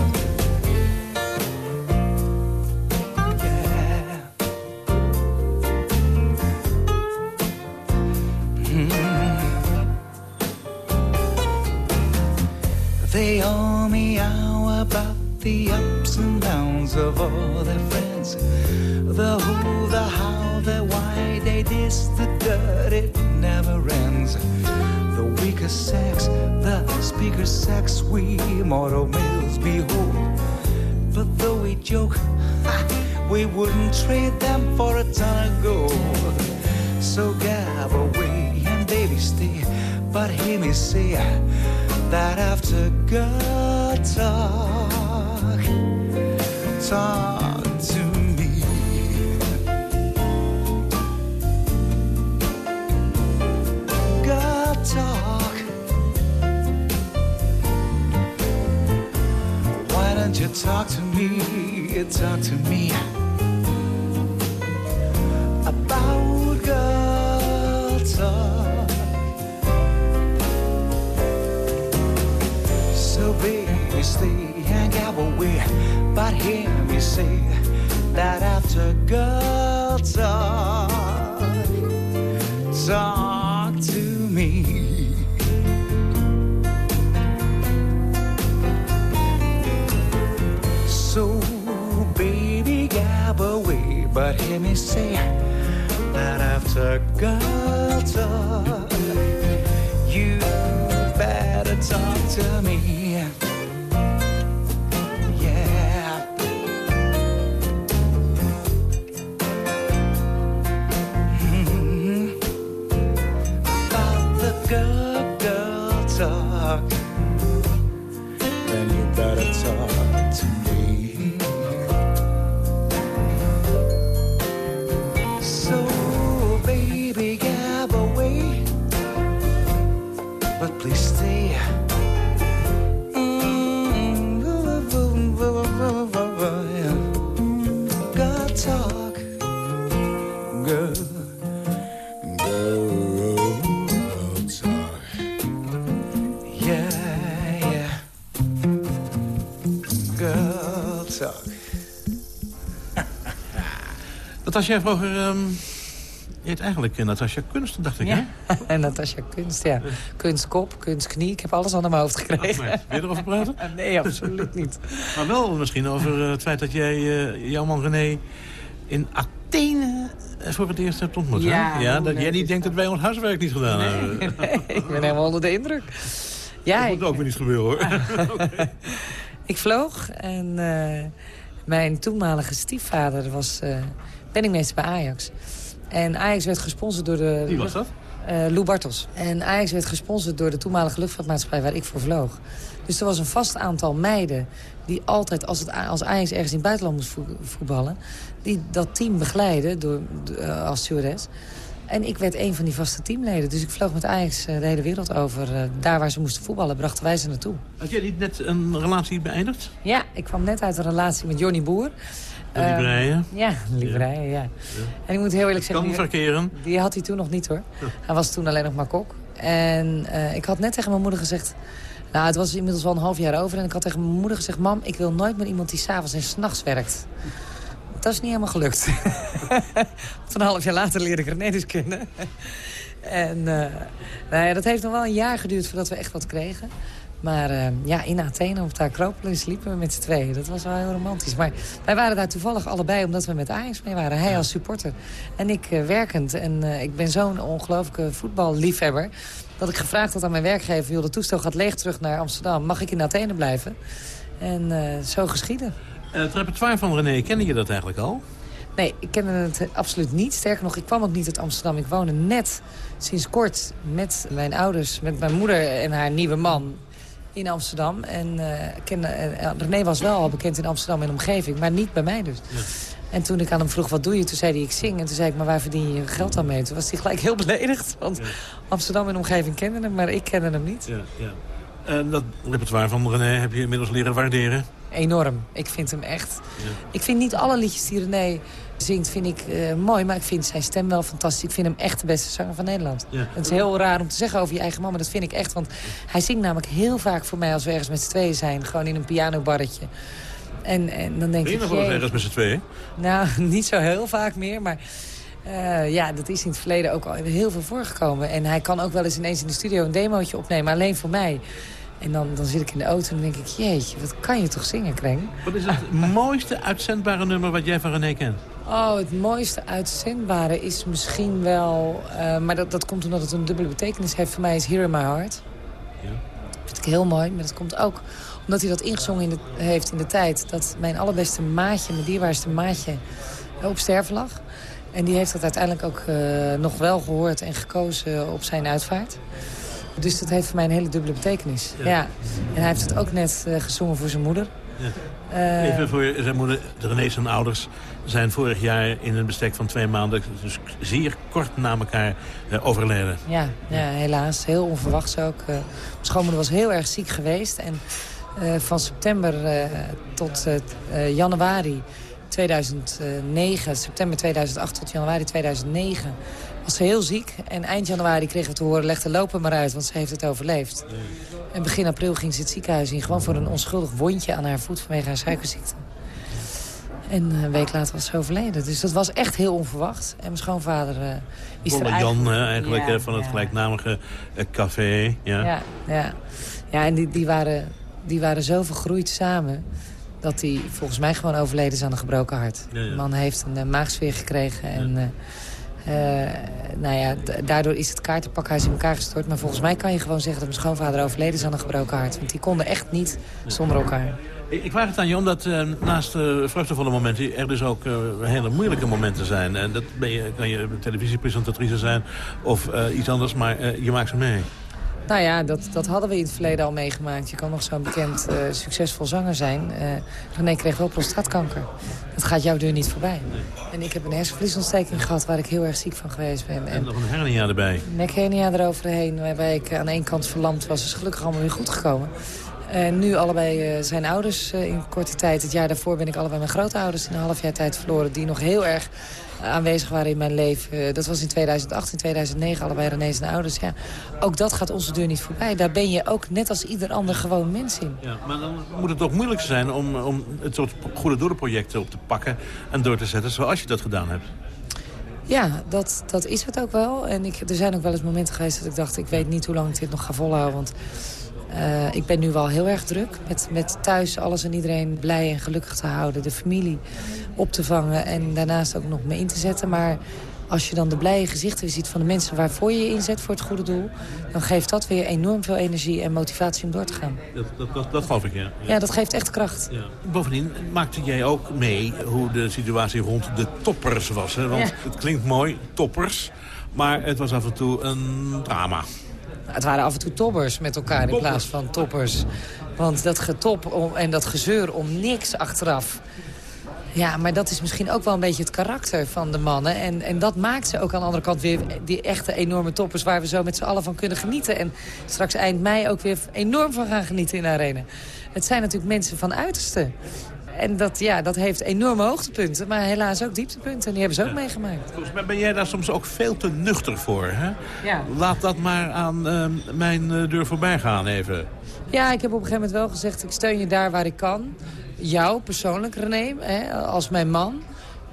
S7: Yeah. They all meow about the ups and downs of all their friends. The who, the how, the why, they diss the dirt, it never ends. The weaker sex, the speaker sex, we mortal males behold. But though we joke, we wouldn't trade them for a ton of gold. So gab away and baby stay, but hear me say that after God talk, talk talk to me? Talk to me about girl talk. So baby, stay and gab away, but hear me say that after girl talk, talk hear me say that after girl talk, you better talk to me. Yeah. Mhm. About the girl talk then you better talk to me.
S5: Natasja, vroeger... ehm je heet eigenlijk eh, Natasja Kunst, dacht ik, hè?
S6: En Natasja Kunst, ja. Kunstkop, kunstknie. Ik heb alles onder mijn hoofd gekregen.
S5: Maar, Wil je erover praten?
S6: Nee, absoluut niet.
S5: Maar wel misschien over eh, het feit dat jij eh, jouw man René in Athene voor het eerst hebt ontmoet. hè?
S6: Ja,
S5: ja dat jij niet denkt dat wij ons huiswerk niet gedaan hebben.
S6: Nee, ik ben helemaal onder de indruk. Ja,
S5: dat
S6: ik,
S5: moet ook weer niet gebeuren, hoor.
S6: ik vloog en mijn toenmalige stiefvader was penningmeester bij Ajax. En Ajax werd gesponsord door de...
S5: Wie was dat?
S6: Eh, Lou Bartels. En Ajax werd gesponsord door de toenmalige luchtvaartmaatschappij waar ik voor vloog. Dus er was een vast aantal meiden die altijd, als, het, als Ajax ergens in het buitenland moest vo- voetballen... die dat team begeleiden door, eh, als stewardess. En ik werd een van die vaste teamleden. Dus ik vloog met Ajax eh, de hele wereld over. Daar waar ze moesten voetballen, brachten wij ze naartoe.
S5: Had jij niet net een relatie beëindigd?
S6: Ja, ik kwam net uit een relatie met Johnny Boer.
S5: Libreien?
S6: Ja, Libreien, ja. En ik moet heel eerlijk zeggen...
S5: Kan
S6: die-
S5: verkeren.
S6: Die had hij toen nog niet hoor. Hij was toen alleen nog maar kok. En eh, ik had net tegen mijn moeder gezegd... Nou, het was inmiddels wel een half jaar over. En ik had tegen mijn moeder gezegd... Mam, ik wil nooit meer iemand die s'avonds en s'nachts werkt. Dat is niet helemaal gelukt. Van een half jaar later leerde ik René dus kennen. en eh, nou ja, dat heeft nog wel een jaar geduurd voordat we echt wat kregen. Maar eh, ja, in Athene op de Acropolis liepen we met z'n tweeën. Dat was wel heel romantisch. Maar wij waren daar toevallig allebei omdat we met Ajax mee waren. Hij als supporter en ik eh, werkend. En eh, ik ben zo'n ongelooflijke voetballiefhebber... dat ik gevraagd had aan mijn werkgever... joh, de toestel gaat leeg terug naar Amsterdam. Mag ik in Athene blijven? En zo geschieden.
S5: Het repertoire van René, kende je dat eigenlijk al?
S6: Nee, ik kende het absoluut niet. Sterker nog, ik kwam ook niet uit Amsterdam. Ik woonde net sinds kort met mijn ouders, met mijn moeder en haar nieuwe man in Amsterdam. En eh, René was wel al bekend in Amsterdam en omgeving, maar niet bij mij dus. En toen ik aan hem vroeg, wat doe je? Toen zei hij, ik zing. En toen zei ik, maar waar verdien je je geld aan mee? Toen was hij gelijk heel beledigd. Want Amsterdam en omgeving kenden hem, maar ik kende hem niet.
S5: Ja, ja. En dat repertoire van René heb je inmiddels leren waarderen?
S6: Enorm. Ik vind hem echt... Ik vind niet alle liedjes die René zingt vind ik eh, mooi. Maar ik vind zijn stem wel fantastisch. Ik vind hem echt de beste zanger van Nederland.
S5: Ja.
S6: Het is heel raar om te zeggen over je eigen man. Maar dat vind ik echt. Want hij zingt namelijk heel vaak voor mij als we ergens met z'n tweeën zijn. Gewoon in een pianobarretje. En, en dan denk
S5: Ben je
S6: ik...
S5: nog wel eens ergens met z'n tweeën?
S6: Nou, niet zo heel vaak meer, maar eh, ja, dat is in het verleden ook al heel veel voorgekomen. En hij kan ook wel eens ineens in de studio een demootje opnemen, alleen voor mij. En dan, dan zit ik in de auto en denk ik, jeetje, wat kan je toch zingen, Kreng?
S5: Wat is het mooiste uitzendbare nummer wat jij van René kent?
S6: Oh, het mooiste uitzendbare is misschien wel... eh, maar dat, dat komt omdat het een dubbele betekenis heeft. Voor mij is Here in My Heart.
S5: Ja.
S6: vind ik heel mooi. Maar dat komt ook omdat hij dat ingezongen in de, heeft in de tijd... dat mijn allerbeste maatje, mijn dierbaarste maatje, op sterven lag. En die heeft dat uiteindelijk ook eh, nog wel gehoord en gekozen op zijn uitvaart. Dus dat heeft voor mij een hele dubbele betekenis. Ja. En hij heeft het ook net eh, gezongen voor zijn moeder.
S5: Ja.
S6: Eh,
S5: Even voor zijn moeder, de René zijn ouders zijn vorig jaar in een bestek van twee maanden... dus zeer kort na elkaar eh, overleden.
S6: Ja, ja, helaas. Heel onverwachts ook. Mijn schoonmoeder was heel erg ziek geweest. En van september tot januari 2009, september 2008 tot januari 2009... was ze heel ziek. En eind januari kregen we te horen, leg de lopen maar uit, want ze heeft het overleefd. En begin april ging ze het ziekenhuis in. Gewoon voor een onschuldig wondje aan haar voet vanwege haar suikerziekte. En een week later was ze overleden. Dus dat was echt heel onverwacht. En mijn schoonvader eh, is er
S5: Bolle. Jan eh, eigenlijk
S6: Ja,
S5: eh, van het
S6: ja.
S5: gelijknamige eh, café. Ja.
S6: Ja, ja. ja en die, die, waren, die waren zo vergroeid samen... dat hij volgens mij gewoon overleden is aan een gebroken hart. De man heeft een uh, maagsfeer gekregen. En, eh, eh, nou ja, daardoor is het kaartenpakhuis in elkaar gestort. Maar volgens mij kan je gewoon zeggen dat mijn schoonvader overleden is aan een gebroken hart. Want die konden echt niet zonder elkaar.
S5: Ik vraag het aan je omdat eh, naast de vruchtvolle momenten... er dus ook eh, hele moeilijke momenten zijn. En dat ben je, kan je televisiepresentatrice zijn of eh, iets anders, maar eh, je maakt ze mee.
S6: Nou ja, dat, dat hadden we in het verleden al meegemaakt. Je kan nog zo'n bekend, eh, succesvol zanger zijn. Eh René kreeg wel prostaatkanker. Dat gaat jouw deur niet voorbij. En ik heb een hersenvliesontsteking gehad waar ik heel erg ziek van geweest ben.
S5: En
S6: En
S5: nog een hernia erbij.
S6: nekhernia eroverheen, waarbij ik aan één kant verlamd was. is gelukkig allemaal weer goed gekomen. En nu allebei eh, zijn ouders in korte tijd. Het jaar daarvoor ben ik allebei mijn grootouders in een half jaar tijd verloren. Die nog heel erg aanwezig waren in mijn leven. Eh, dat was in 2008, in 2009, allebei René zijn ouders. Ja, ook dat gaat onze deur niet voorbij. Daar ben je ook net als ieder ander gewoon mens in.
S5: Ja, maar dan moet het toch moeilijk zijn om, om het soort goede doelenprojecten op te pakken... en door te zetten zoals je dat gedaan hebt.
S6: Ja, dat, dat is het ook wel. En ik, er zijn ook wel eens momenten geweest dat ik dacht... ik weet niet hoe lang ik dit nog ga volhouden. Want eh, ik ben nu wel heel erg druk. Met, met thuis alles en iedereen blij en gelukkig te houden. De familie op te vangen en daarnaast ook nog me in te zetten. Maar als je dan de blije gezichten ziet van de mensen waarvoor je je inzet voor het goede doel... dan geeft dat weer enorm veel energie en motivatie om door te gaan.
S5: Dat, dat, dat, dat geloof ik, ja.
S6: Ja, dat geeft echt kracht.
S5: Ja. Bovendien maakte jij ook mee hoe de situatie rond de toppers was. Hè? Want
S6: Ja.
S5: het klinkt mooi, toppers. Maar het was af en toe een drama.
S6: Het waren af en toe toppers met elkaar in plaats van toppers. Want dat getop om, en dat gezeur om niks achteraf... Ja, maar dat is misschien ook wel een beetje het karakter van de mannen. En, en dat maakt ze ook aan de andere kant weer die echte enorme toppers... waar we zo met z'n allen van kunnen genieten. En straks eind mei ook weer enorm van gaan genieten in de arena. Het zijn natuurlijk mensen van uiterste. En dat, ja, dat heeft enorme hoogtepunten, maar helaas ook dieptepunten. En die hebben ze ook meegemaakt.
S5: Volgens mij ben jij daar soms ook veel te nuchter voor, hè?
S6: Ja.
S5: Laat dat maar aan eh, mijn eh, deur voorbij gaan even.
S6: Ja, ik heb op een gegeven moment wel gezegd... ik steun je daar waar ik kan. Jou persoonlijk, René, hè, als mijn man.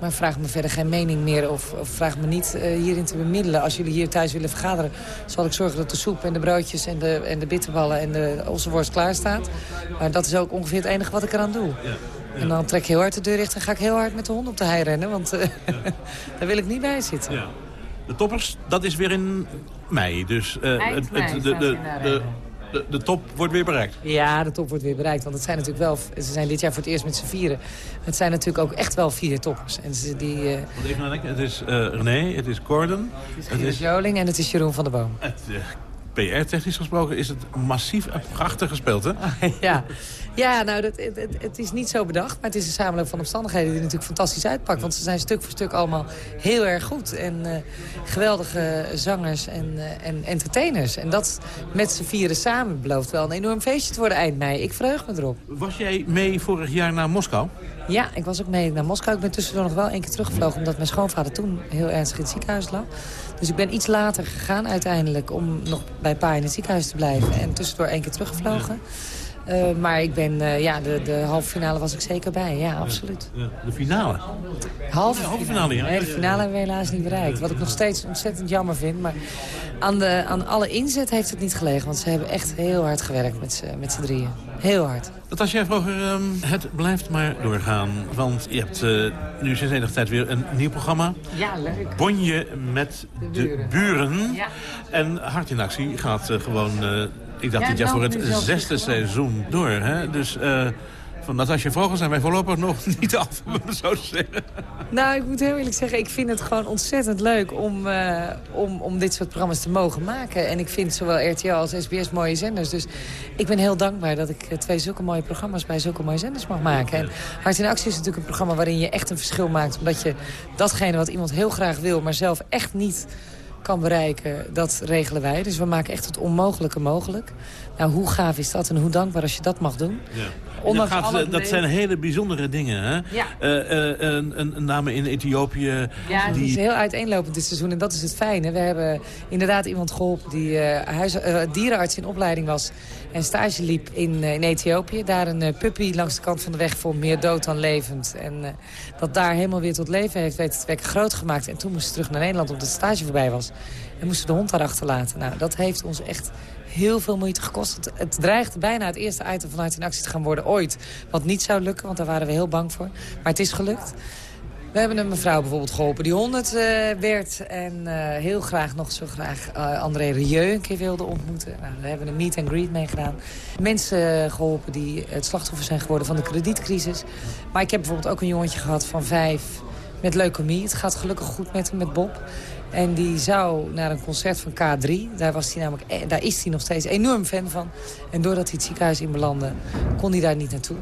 S6: Maar vraag me verder geen mening meer of, of vraag me niet eh, hierin te bemiddelen. Als jullie hier thuis willen vergaderen, zal ik zorgen dat de soep en de broodjes en de, en de bitterballen en de ossenworst klaar staat. Maar dat is ook ongeveer het enige wat ik eraan doe. En dan trek ik heel hard de deur dicht en ga ik heel hard met de hond op de hei rennen. Want eh, daar wil ik niet bij zitten.
S5: Ja. De toppers, dat is weer in mei. Dus eh,
S6: Eind
S5: het- het- de, de,
S6: de
S5: de, top wordt weer bereikt.
S6: Ja, de top wordt weer bereikt. Want het zijn natuurlijk wel... Ze zijn dit jaar voor het eerst met z'n vieren. Het zijn natuurlijk ook echt wel vier toppers. En ze, die, eh
S5: even nadenken, het is eh René, het is Gordon. Het is,
S6: Joling en het is Jeroen van der Boom.
S5: het, PR-technisch gesproken is het massief en prachtig gespeeld, hè?
S6: ja, ja nou, dat, het, het- het is niet zo bedacht. Maar het is een samenloop van omstandigheden die natuurlijk fantastisch uitpakt. Want ze zijn stuk voor stuk allemaal heel erg goed. En eh, geweldige zangers en, eh, en entertainers. En dat met z'n vieren samen belooft wel een enorm feestje te worden eind mei. Ik verheug me erop.
S5: Was jij mee vorig jaar naar Moskou?
S6: Ja, ik was ook mee naar Moskou. Ik ben tussendoor nog wel één keer teruggevlogen... omdat mijn schoonvader toen heel ernstig in het ziekenhuis lag. Dus ik ben iets later gegaan uiteindelijk... om nog bij pa in het ziekenhuis te blijven. En tussendoor één keer teruggevlogen. Eh, maar ik ben, eh, ja, de, de halve finale was ik zeker bij. Ja, absoluut.
S5: Ja, de finale.
S6: Halve,
S5: finale, ja.
S6: Nee, de finale hebben we helaas niet bereikt. Wat ik nog steeds ontzettend jammer vind. Maar aan, de, aan alle inzet heeft het niet gelegen. Want ze hebben echt heel hard gewerkt met z'n drieën. Heel hard.
S5: Dat was jij vroeger, ehm, het blijft maar doorgaan. Want je hebt eh, nu sinds enige tijd weer een nieuw programma.
S6: Ja, leuk.
S5: Bonje met de buren.
S6: buren. Ja.
S5: En Hart in Actie gaat gewoon, eh, ik dacht dit jaar voor het zesde seizoen door. Hè? Dus eh, van Natasja Vogel zijn wij voorlopig nog niet af, zo te zeggen.
S6: Nou, ik moet heel eerlijk zeggen, ik vind het gewoon ontzettend leuk om, eh, om, om dit soort programma's te mogen maken. En ik vind zowel RTL als SBS mooie zenders. Dus ik ben heel dankbaar dat ik eh, twee zulke mooie programma's bij zulke mooie zenders mag maken. En Hart in Actie is natuurlijk een programma waarin je echt een verschil maakt. Omdat je datgene wat iemand heel graag wil, maar zelf echt niet kan bereiken, dat regelen wij. Dus we maken echt het onmogelijke mogelijk. Nou, hoe gaaf is dat en hoe dankbaar als je dat mag doen.
S5: Ja.
S6: Ondanks
S5: dat, gaat,
S6: alle
S5: eh, dat zijn hele bijzondere dingen. Hè?
S6: Ja.
S5: Eh, eh, een, een, een dame in Ethiopië.
S6: Ja, het
S5: die...
S6: is heel uiteenlopend dit seizoen en dat is het fijne. We hebben inderdaad iemand geholpen die eh, huis, eh, dierenarts in opleiding was... en stage liep in, eh, in Ethiopië. Daar een eh, puppy langs de kant van de weg vond, meer dood dan levend. En eh, dat daar helemaal weer tot leven heeft weten te wekken groot gemaakt. En toen moest ze terug naar Nederland omdat de stage voorbij was. En moesten de hond daar achterlaten. Nou, dat heeft ons echt heel veel moeite gekost. Het, het dreigde bijna het eerste item van Hart in Actie te gaan worden ooit. Wat niet zou lukken, want daar waren we heel bang voor. Maar het is gelukt. We hebben een mevrouw bijvoorbeeld geholpen die 100 eh, werd... en eh, heel graag nog zo graag eh, André Rieu een keer wilde ontmoeten. Nou, daar hebben we een meet and greet mee gedaan. Mensen eh, geholpen die het slachtoffer zijn geworden van de kredietcrisis. Maar ik heb bijvoorbeeld ook een jongetje gehad van vijf met leukemie. Het gaat gelukkig goed met hem, met Bob. En die zou naar een concert van K3. Daar, was hij namelijk, eh, daar is hij nog steeds enorm fan van. En doordat hij het ziekenhuis in belandde, kon hij daar niet naartoe.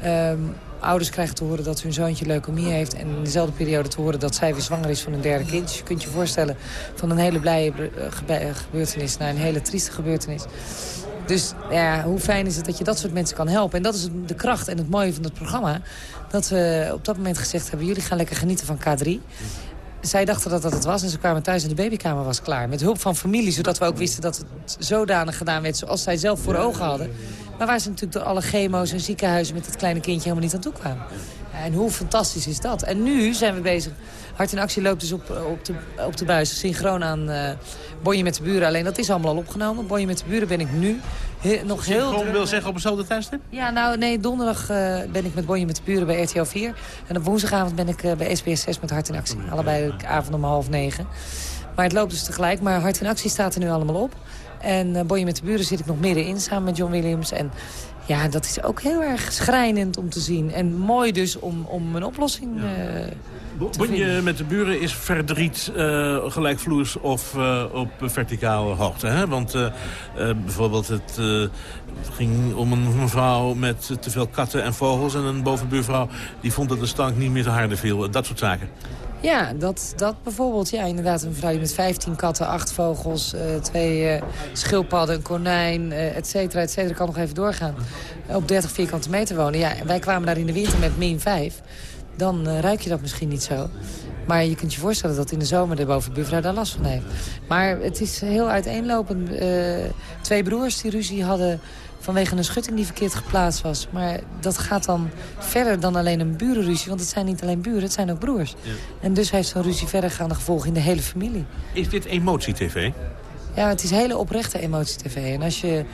S6: Ehm, ouders krijgen te horen dat hun zoontje leukemie heeft... en in dezelfde periode te horen dat zij weer zwanger is van een derde kind. Dus je kunt je voorstellen van een hele blije eh, eh, gebeurtenis... naar een hele trieste gebeurtenis. Dus ja, hoe fijn is het dat je dat soort mensen kan helpen. En dat is de kracht en het mooie van het programma. Dat we op dat moment gezegd hebben... jullie gaan lekker genieten van K3. Zij dachten dat dat het was en ze kwamen thuis en de babykamer was klaar. Met hulp van familie, zodat we ook wisten dat het zodanig gedaan werd... zoals zij zelf voor ogen hadden. Maar waar ze natuurlijk door alle chemo's en ziekenhuizen... met het kleine kindje helemaal niet aan toe kwamen. En hoe fantastisch is dat? En nu zijn we bezig. Hart in Actie loopt dus op, op, de, op de buis. Synchroon aan eh Bonje met de Buren. Alleen dat is allemaal al opgenomen. Bonje met de Buren ben ik nu he- nog heel
S5: Gewoon
S6: druk
S5: wil zeggen op eenzelfde tijdstip?
S6: Ja, nou nee, donderdag eh, ben ik met Bonje met de Buren bij RTL 4. En op woensdagavond ben ik eh, bij SBS 6 met Hart in Actie. Allebei de avond om half negen. Maar het loopt dus tegelijk. Maar Hart in Actie staat er nu allemaal op. En eh Bonje met de Buren zit ik nog middenin samen met John Williams. En Ja, dat is ook heel erg schrijnend om te zien. En mooi dus om, om een oplossing eh, te
S5: Bonje met de buren is verdriet eh, gelijkvloers of eh, op verticale hoogte. Hè? Want eh, eh, bijvoorbeeld het eh, ging om een mevrouw met te veel katten en vogels... en een bovenbuurvrouw die vond dat de stank niet meer te harde viel. Dat soort zaken.
S6: Ja, dat, dat bijvoorbeeld. Ja, inderdaad, een vrouw met 15 katten, 8 vogels, eh, twee eh, schildpadden, een konijn, eh et cetera, et cetera. kan nog even doorgaan. Op 30 vierkante meter wonen. Ja, wij kwamen daar in de winter met min 5. Dan ruik je dat misschien niet zo. Maar je kunt je voorstellen dat in de zomer de bovenbuurvrouw daar last van heeft. Maar het is heel uiteenlopend. Twee broers die ruzie hadden vanwege een schutting die verkeerd geplaatst was. Maar dat gaat dan verder dan alleen een burenruzie. Want het zijn niet alleen buren, het zijn ook broers. En dus heeft zo'n ruzie verdergaande gevolgen in de hele familie.
S5: Is dit emotie-tv?
S6: Ja, het is hele oprechte emotie-tv. En als je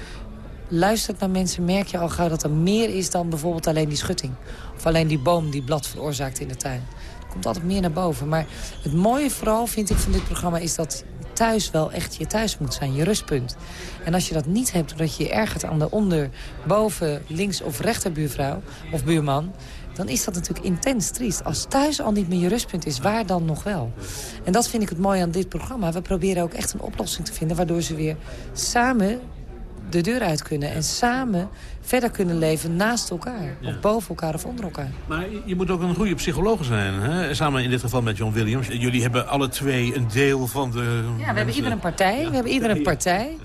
S6: luistert naar mensen, merk je al gauw dat er meer is dan bijvoorbeeld alleen die schutting. Of alleen die boom die blad veroorzaakt in de tuin. Er komt altijd meer naar boven. Maar het mooie vooral, vind ik, van dit programma is dat thuis wel echt je thuis moet zijn, je rustpunt. En als je dat niet hebt, doordat je je ergert aan de onder, boven, links of rechterbuurvrouw of buurman dan is dat natuurlijk intens triest. Als thuis al niet meer je rustpunt is, waar dan nog wel? En dat vind ik het mooie aan dit programma. We proberen ook echt een oplossing te vinden... waardoor ze weer samen de deur uit kunnen. En samen verder kunnen leven naast elkaar. Of boven elkaar of onder elkaar.
S5: Maar je moet ook een goede psycholoog zijn. Hè? Samen in dit geval met John Williams. Jullie hebben alle twee een deel van de...
S6: Ja, we hebben ieder een partij. We hebben ieder een partij.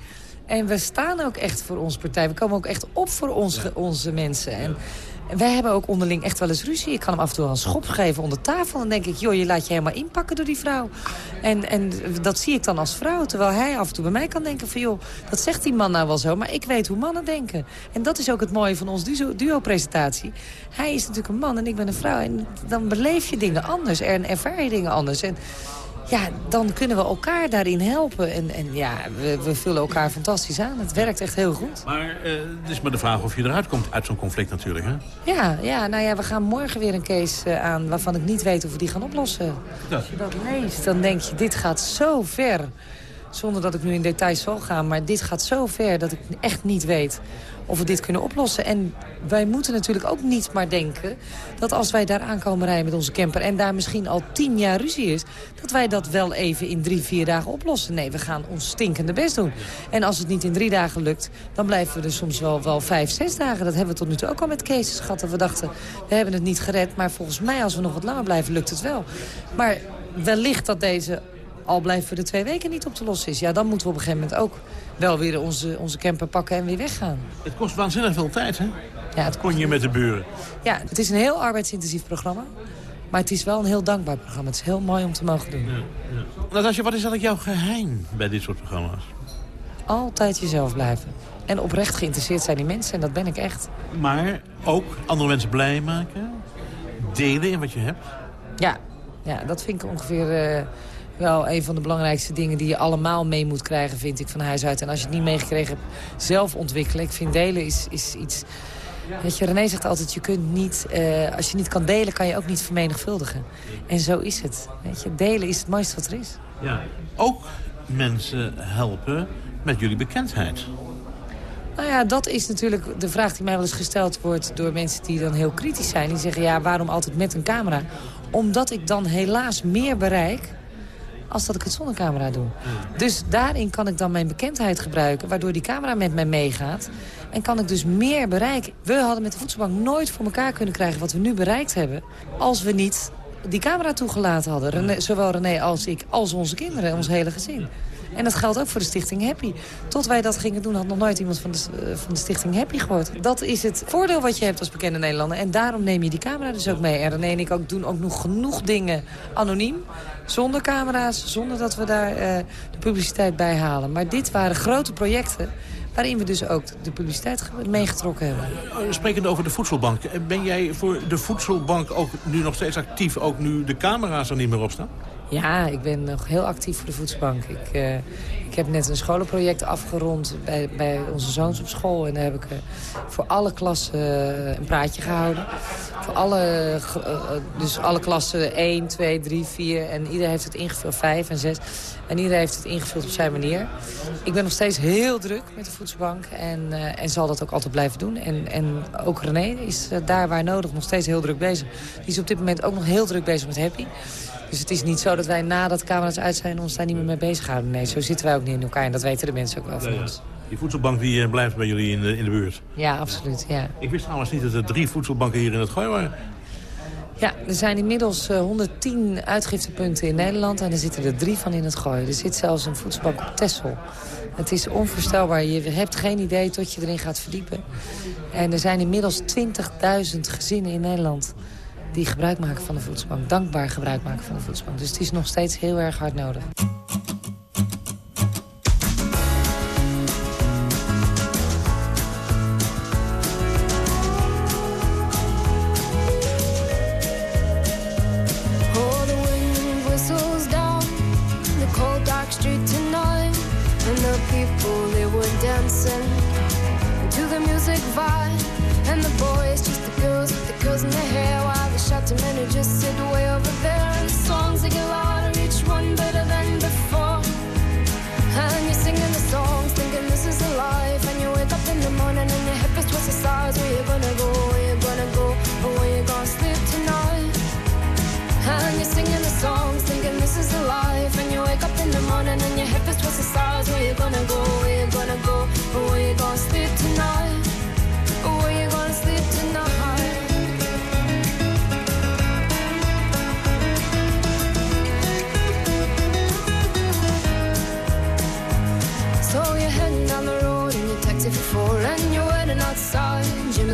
S6: En we staan ook echt voor onze partij. We komen ook echt op voor ons, onze mensen. En wij hebben ook onderling echt wel eens ruzie. Ik kan hem af en toe een schop geven onder tafel. En dan denk ik, joh, je laat je helemaal inpakken door die vrouw. En, en dat zie ik dan als vrouw. Terwijl hij af en toe bij mij kan denken van, joh, dat zegt die man nou wel zo. Maar ik weet hoe mannen denken. En dat is ook het mooie van ons duo- duo-presentatie. Hij is natuurlijk een man en ik ben een vrouw. En dan beleef je dingen anders en ervaar je dingen anders. En ja, dan kunnen we elkaar daarin helpen. En, en ja, we, we vullen elkaar fantastisch aan. Het werkt echt heel goed.
S5: Maar eh, het is maar de vraag of je eruit komt uit zo'n conflict natuurlijk. Hè?
S6: Ja, ja, nou ja, we gaan morgen weer een case eh, aan waarvan ik niet weet of we die gaan oplossen. Als je dat leest, dan denk je, dit gaat zo ver. Zonder dat ik nu in details zal gaan, maar dit gaat zo ver dat ik echt niet weet of we dit kunnen oplossen. En wij moeten natuurlijk ook niet maar denken dat als wij daar aankomen rijden met onze camper... en daar misschien al tien jaar ruzie is, dat wij dat wel even in drie, vier dagen oplossen. Nee, we gaan ons stinkende best doen. En als het niet in drie dagen lukt, dan blijven we er soms wel, wel vijf, zes dagen. Dat hebben we tot nu toe ook al met cases gehad. Dat we dachten, we hebben het niet gered, maar volgens mij als we nog wat langer blijven, lukt het wel. Maar wellicht dat deze al blijven we de twee weken niet op te lossen is. Ja, dan moeten we op een gegeven moment ook wel weer onze, onze camper pakken en weer weggaan.
S5: Het kost waanzinnig veel tijd, hè?
S6: Ja, het,
S5: Kon je met de buren.
S6: ja, het is een heel arbeidsintensief programma. Maar het is wel een heel dankbaar programma. Het is heel mooi om te mogen doen.
S5: Natasja, wat is eigenlijk jouw geheim bij dit soort programma's?
S6: Altijd jezelf blijven. En oprecht geïnteresseerd zijn in mensen. En dat ben ik echt.
S5: Maar ook andere mensen blij maken. Delen in wat je hebt.
S6: Ja, ja dat vind ik ongeveer eh, wel een van de belangrijkste dingen... die je allemaal mee moet krijgen, vind ik, van huis uit. En als je het niet meegekregen hebt, zelf ontwikkelen. Ik vind delen is, is iets... Weet je, René zegt altijd, je kunt niet, eh, als je niet kan delen, kan je ook niet vermenigvuldigen. En zo is het. Weet je, delen is het mooiste wat er is.
S5: Ja. Ook mensen helpen met jullie bekendheid.
S6: Nou ja, dat is natuurlijk de vraag die mij wel eens gesteld wordt... door mensen die dan heel kritisch zijn. Die zeggen, ja, waarom altijd met een camera? Omdat ik dan helaas meer bereik als dat ik het zonder camera doe. Dus daarin kan ik dan mijn bekendheid gebruiken... waardoor die camera met mij meegaat. En kan ik dus meer bereiken. We hadden met de voedselbank nooit voor elkaar kunnen krijgen... wat we nu bereikt hebben, als we niet die camera toegelaten hadden. René, zowel René als ik, als onze kinderen en ons hele gezin. En dat geldt ook voor de stichting Happy. Tot wij dat gingen doen had nog nooit iemand van de, eh, van de stichting Happy gehoord. Dat is het voordeel wat je hebt als bekende Nederlander. En daarom neem je die camera dus ook mee. En René en ik ook doen ook nog genoeg dingen anoniem. Zonder camera's, zonder dat we daar eh, de publiciteit bij halen. Maar dit waren grote projecten waarin we dus ook de publiciteit ge- meegetrokken hebben.
S5: Uh, Sprekend over de voedselbank. eh, Ben jij voor de voedselbank ook nu nog steeds actief? Ook nu de camera's er niet meer op staan?
S6: Ja, ik ben nog heel actief voor de voedselbank. Ik, eh, ik heb net een scholenproject afgerond bij, bij onze zoons op school. En daar heb ik eh, voor alle klassen eh, een praatje gehouden. Voor alle, dus alle klassen 1, 2, 3, 4. En iedereen heeft het ingevuld, 5 en 6. En iedereen heeft het ingevuld op zijn manier. Ik ben nog steeds heel druk met de voedselbank. En, en zal dat ook altijd blijven doen. En, en ook René is daar waar nodig nog steeds heel druk bezig. Die is op dit moment ook nog heel druk bezig met Happy. Dus het is niet zo dat wij nadat camera's uit zijn ons daar niet meer mee bezighouden. Nee, zo zitten wij ook niet in elkaar. En dat weten de mensen ook wel van ons.
S5: Die voedselbank die eh, blijft bij jullie in de, in de buurt.
S6: Ja, absoluut. Ja.
S5: Ik wist trouwens niet dat er drie voedselbanken hier in het gooi waren.
S6: ja, er zijn inmiddels eh, 110 uitgiftepunten in Nederland. En er zitten er drie van in het gooien. Er zit zelfs een voedselbank op Texel. Het is onvoorstelbaar. Je hebt geen idee tot je erin gaat verdiepen. En er zijn inmiddels 20.000 gezinnen in Nederland die gebruik maken van de voedselbank. Dankbaar gebruik maken van de voedselbank. Dus het is nog steeds heel erg hard nodig.
S8: The cold dark street tonight, and the boys just the girls with the girls in their hair, while the shouting men who just sit way over there. And the songs they get louder,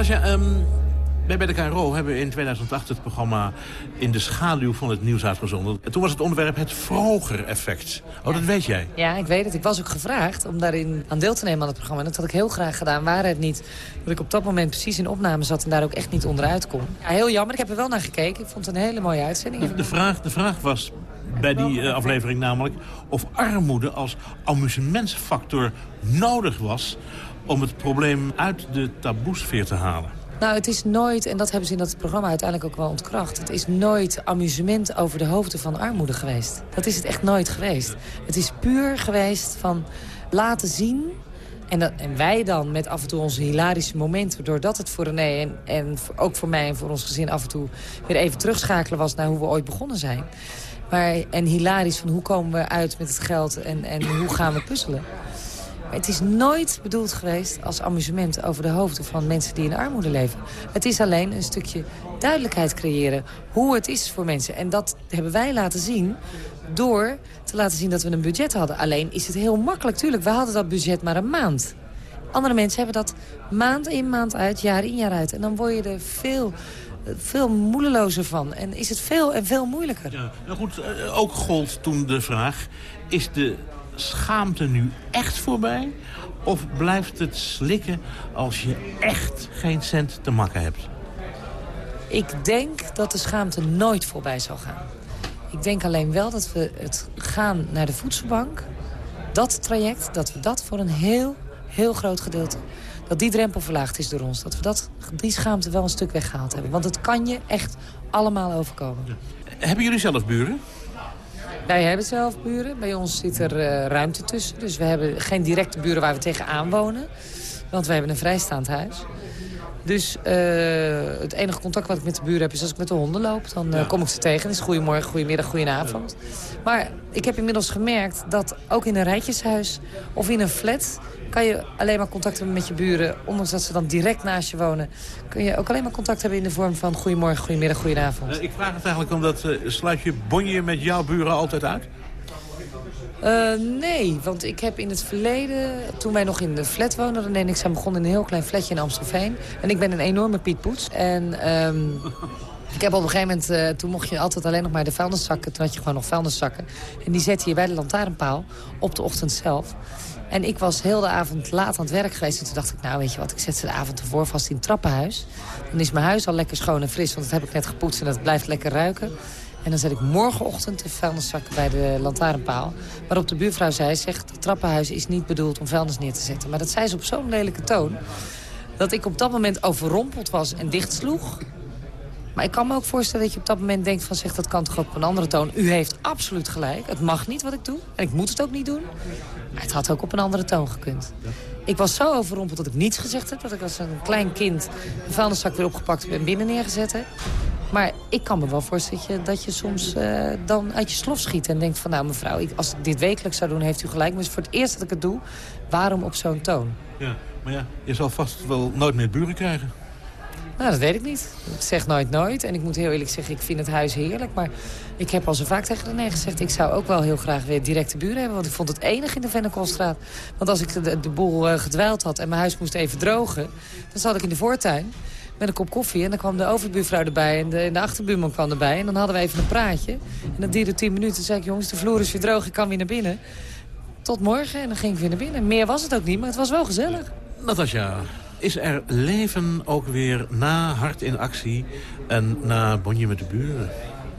S5: Natasja, ehm wij bij de KRO hebben in 2008 het programma In de schaduw van het nieuws uitgezonden. En toen was het onderwerp het Vroger-effect. Oh, dat weet jij.
S6: Ja, ik weet het. Ik was ook gevraagd om daarin aan deel te nemen aan het programma. En dat had ik heel graag gedaan. Waren het niet dat ik op dat moment precies in opname zat... en daar ook echt niet onderuit kon. Ja, heel jammer. Ik heb er wel naar gekeken. Ik vond het een hele mooie uitzending.
S5: De, de vraag, de vraag was bij die eh, aflevering namelijk... of armoede als amusementsfactor nodig was... om het probleem uit de taboesfeer te halen.
S6: Nou, het is nooit, en dat hebben ze in dat programma uiteindelijk ook wel ontkracht... het is nooit amusement over de hoofden van armoede geweest. Dat is het echt nooit geweest. Het is puur geweest van laten zien... En, en wij dan met af en toe onze hilarische momenten... doordat het voor René en, en ook voor mij en voor ons gezin af en toe... weer even terugschakelen was naar hoe we ooit begonnen zijn. Maar, en hilarisch van hoe komen we uit met het geld en, en hoe gaan we puzzelen. Maar het is nooit bedoeld geweest als amusement over de hoofden van mensen die in armoede leven. Het is alleen een stukje duidelijkheid creëren hoe het is voor mensen. En dat hebben wij laten zien door te laten zien dat we een budget hadden. Alleen is het heel makkelijk, tuurlijk. We hadden dat budget maar een maand. Andere mensen hebben dat maand in, maand uit, jaar in, jaar uit. En dan word je er veel, veel moedelozer van. En is het veel en veel moeilijker.
S5: Ja, nou goed, eh, ook gold toen de vraag... is de schaamte nu echt voorbij? Of blijft het slikken als je echt geen cent te makken hebt?
S6: Ik denk dat de schaamte nooit voorbij zal gaan. Ik denk alleen wel dat we het gaan naar de voedselbank... dat traject, dat we dat voor een heel, heel groot gedeelte... dat die drempel verlaagd is door ons. Dat we dat, die schaamte wel een stuk weggehaald hebben. Want het kan je echt allemaal overkomen.
S5: Hebben jullie zelf buren?
S6: Wij hebben zelf buren. Bij ons zit er eh, ruimte tussen. Dus we hebben geen directe buren waar we tegenaan wonen. Want we hebben een vrijstaand huis. Dus eh, het enige contact wat ik met de buren heb is als ik met de honden loop. Dan eh, kom ik ze tegen. Dan is het goedemorgen, goedemiddag, goedenavond. Maar ik heb inmiddels gemerkt dat ook in een rijtjeshuis of in een flat... kan je alleen maar contact hebben met je buren. Ondanks dat ze dan direct naast je wonen... kun je ook alleen maar contact hebben in de vorm van goedemorgen, goedemiddag, goedenavond.
S5: Eh, ik vraag het eigenlijk omdat sluit je bonje met jouw buren altijd uit?
S6: Eh, nee, want ik heb in het verleden, toen wij nog in de flat woonden... En ik zijn begonnen in een heel klein flatje in Amstelveen. En ik ben een enorme Piet Poets. En ehm, ik heb op een gegeven moment, eh, toen mocht je altijd alleen nog maar de vuilniszakken... toen had je gewoon nog vuilniszakken. En die zette je bij de lantaarnpaal op de ochtend zelf. En ik was heel de avond laat aan het werk geweest. En toen dacht ik, nou weet je wat, ik zet ze de avond ervoor vast in het trappenhuis. Dan is mijn huis al lekker schoon en fris, want dat heb ik net gepoetst... en dat blijft lekker ruiken. En dan zet ik morgenochtend de vuilniszakken bij de lantaarnpaal. Waarop de buurvrouw zei, zegt, het trappenhuis is niet bedoeld om vuilnis neer te zetten. Maar dat zei ze op zo'n lelijke toon... dat ik op dat moment overrompeld was en dichtsloeg. Maar ik kan me ook voorstellen dat je op dat moment denkt van... zeg, dat kan toch ook op een andere toon. U heeft absoluut gelijk. Het mag niet wat ik doe. En ik moet het ook niet doen. Maar het had ook op een andere toon gekund. Ik was zo overrompeld dat ik niets gezegd heb. Dat ik als een klein kind de vuilniszak weer opgepakt heb en binnen neergezet heb. Maar ik kan me wel voorstellen dat je, dat je soms eh, dan uit je slof schiet... en denkt van, nou mevrouw, ik, als ik dit wekelijks zou doen, heeft u gelijk. Maar het is voor het eerst dat ik het doe. Waarom op zo'n toon?
S5: Ja, maar ja, je zal vast wel nooit meer buren krijgen.
S6: Nou, dat weet ik niet. Ik zeg nooit nooit. En ik moet heel eerlijk zeggen, ik vind het huis heerlijk. Maar ik heb al zo vaak tegen René gezegd... ik zou ook wel heel graag weer directe buren hebben. Want ik vond het enig in de Vennekolstraat. Want als ik de, de boel uh, gedwijld had en mijn huis moest even drogen... dan zat ik in de voortuin met een kop koffie. En dan kwam de overbuurvrouw erbij en de, en de achterbuurman kwam erbij. En dan hadden we even een praatje. En dat duurde tien minuten. Toen zei ik, jongens, de vloer is weer droog, ik kan weer naar binnen. Tot morgen en dan ging ik weer naar binnen. Meer was het ook niet, maar het was wel gezellig.
S5: Natasja, is er leven ook weer na hart in actie en na bonje met de buren?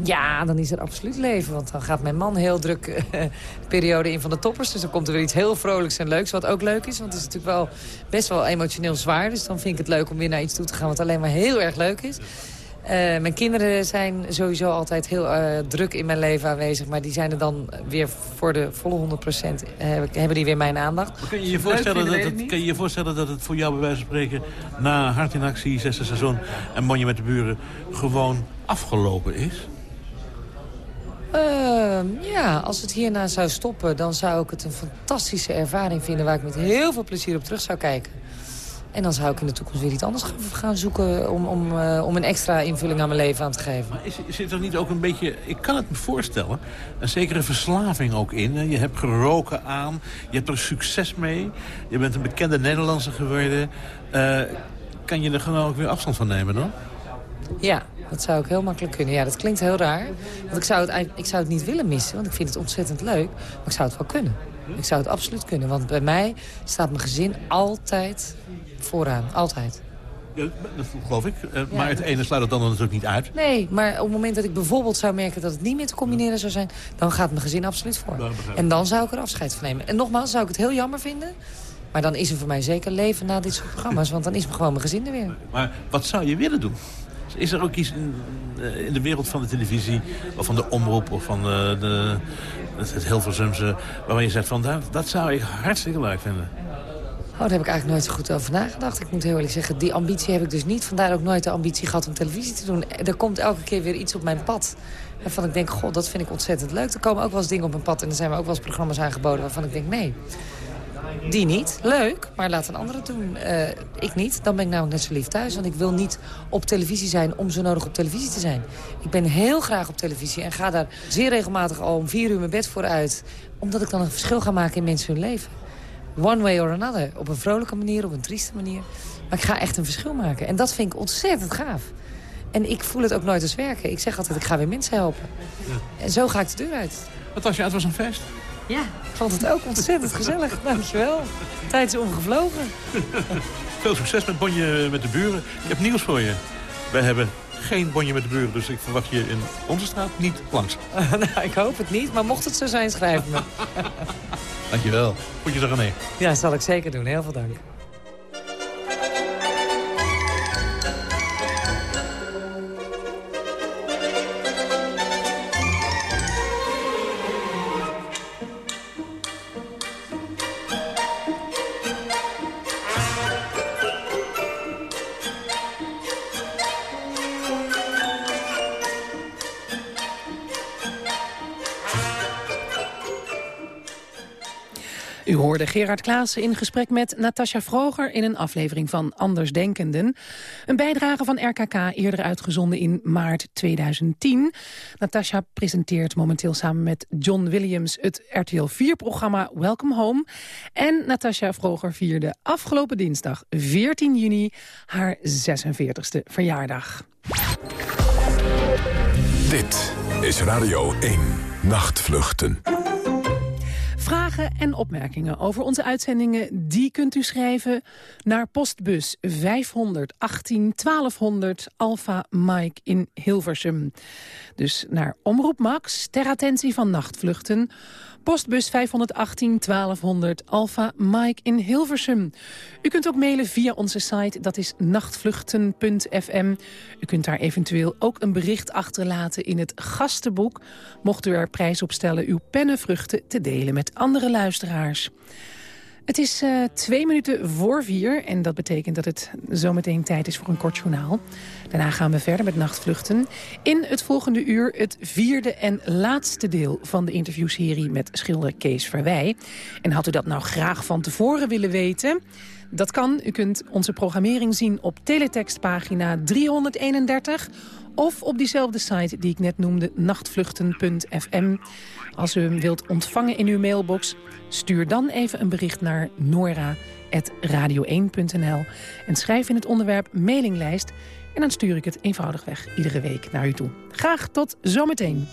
S6: Ja, dan is er absoluut leven. Want dan gaat mijn man heel druk uh, de periode in van de toppers. Dus dan komt er weer iets heel vrolijks en leuks. Wat ook leuk is, want het is natuurlijk wel best wel emotioneel zwaar. Dus dan vind ik het leuk om weer naar iets toe te gaan wat alleen maar heel erg leuk is. Uh, mijn kinderen zijn sowieso altijd heel uh, druk in mijn leven aanwezig. Maar die zijn er dan weer voor de volle 100 procent. hebben die weer mijn aandacht.
S5: Maar kun je je, voorstellen dat het, kun je je voorstellen dat het voor jou bij wijze van spreken... na Hart in Actie, zesde seizoen en Bonje met de Buren... gewoon afgelopen is?
S6: Uh, ja, als het hierna zou stoppen, dan zou ik het een fantastische ervaring vinden... waar ik met heel veel plezier op terug zou kijken. En dan zou ik in de toekomst weer iets anders gaan zoeken... om, om, uh, om een extra invulling aan mijn leven aan te geven.
S5: Maar is, zit er niet ook een beetje, ik kan het me voorstellen... een zekere verslaving ook in? Je hebt geroken aan, je hebt er succes mee... je bent een bekende Nederlandse geworden... Uh, kan je er gewoon ook weer afstand van nemen dan?
S6: Ja, dat zou ik heel makkelijk kunnen. Ja, dat klinkt heel raar. Want ik zou, het, ik zou het niet willen missen, want ik vind het ontzettend leuk. Maar ik zou het wel kunnen. Ik zou het absoluut kunnen. Want bij mij staat mijn gezin altijd vooraan. Altijd.
S5: Ja, dat geloof ik. Uh, ja, maar het ene sluit het dan natuurlijk niet uit.
S6: Nee, maar op het moment dat ik bijvoorbeeld zou merken dat het niet meer te combineren zou zijn... dan gaat mijn gezin absoluut voor. En dan zou ik er afscheid van nemen. En nogmaals, zou ik het heel jammer vinden... Maar dan is er voor mij zeker leven na dit soort programma's. Want dan is gewoon mijn gezin er weer.
S5: Maar wat zou je willen doen? Is er ook iets in, in, de wereld van de televisie... of van de omroep of van de, de, het, het Hilversumse... waarvan je zegt van dat, dat zou ik hartstikke leuk vinden?
S6: Oh, daar heb ik eigenlijk nooit zo goed over nagedacht. Ik moet heel eerlijk zeggen, die ambitie heb ik dus niet. Vandaar ook nooit de ambitie gehad om televisie te doen. Er komt elke keer weer iets op mijn pad. Waarvan ik denk, god, dat vind ik ontzettend leuk. Er komen ook wel eens dingen op mijn pad. En er zijn me ook wel eens programma's aangeboden waarvan ik denk, nee. Die niet. Leuk, maar laat een andere het doen. Eh, ik niet. Dan ben ik namelijk net zo lief thuis. Want ik wil niet op televisie zijn om zo nodig op televisie te zijn. Ik ben heel graag op televisie en ga daar zeer regelmatig al om vier uur mijn bed voor uit. Omdat ik dan een verschil ga maken in mensen hun leven. One way or another. Op een vrolijke manier, op een trieste manier. Maar ik ga echt een verschil maken. En dat vind ik ontzettend gaaf. En ik voel het ook nooit als werken. Ik zeg altijd, ik ga weer mensen helpen. En zo ga ik de deur uit.
S5: Natasja, het was een feest.
S6: Ja. Ik vond het ook ontzettend gezellig. Dankjewel. Tijd is omgevlogen.
S5: Veel succes met Bonje met de buren. Ik heb nieuws voor je. Wij hebben geen Bonje met de buren, dus ik verwacht je in onze straat niet langs.
S6: nou, ik hoop het niet, maar mocht het zo zijn, schrijf me.
S5: Dankjewel. Goed je zeggen nee.
S6: Ja, zal ik zeker doen. Heel veel dank.
S4: Hoorde Gerard Klaassen in gesprek met Natasja Vroger... in een aflevering van Andersdenkenden. Een bijdrage van RKK eerder uitgezonden in maart 2010. Natasja presenteert momenteel samen met John Williams... het RTL 4-programma Welcome Home. En Natasja Vroger vierde afgelopen dinsdag 14 juni... haar 46e verjaardag.
S2: Dit is Radio 1. Nachtvluchten.
S4: Vragen en opmerkingen over onze uitzendingen... die kunt u schrijven naar postbus 518 1200 Alpha Mike in Hilversum. Dus naar Omroep Max, ter attentie van nachtvluchten... Postbus 518 1200 Alpha Mike in Hilversum. U kunt ook mailen via onze site, dat is nachtvluchten.fm. U kunt daar eventueel ook een bericht achterlaten in het gastenboek... mocht u er prijs op stellen uw pennenvruchten te delen met andere luisteraars. Het is uh, twee minuten voor vier en dat betekent dat het zometeen tijd is voor een kort journaal. Daarna gaan we verder met nachtvluchten. In het volgende uur het vierde en laatste deel van de interviewserie met schilder Kees Verwij. En had u dat nou graag van tevoren willen weten... Dat kan. U kunt onze programmering zien op teletextpagina 331... of op diezelfde site die ik net noemde, nachtvluchten.fm. Als u hem wilt ontvangen in uw mailbox... stuur dan even een bericht naar nora.radio1.nl... en schrijf in het onderwerp mailinglijst... en dan stuur ik het eenvoudigweg iedere week naar u toe. Graag tot zometeen.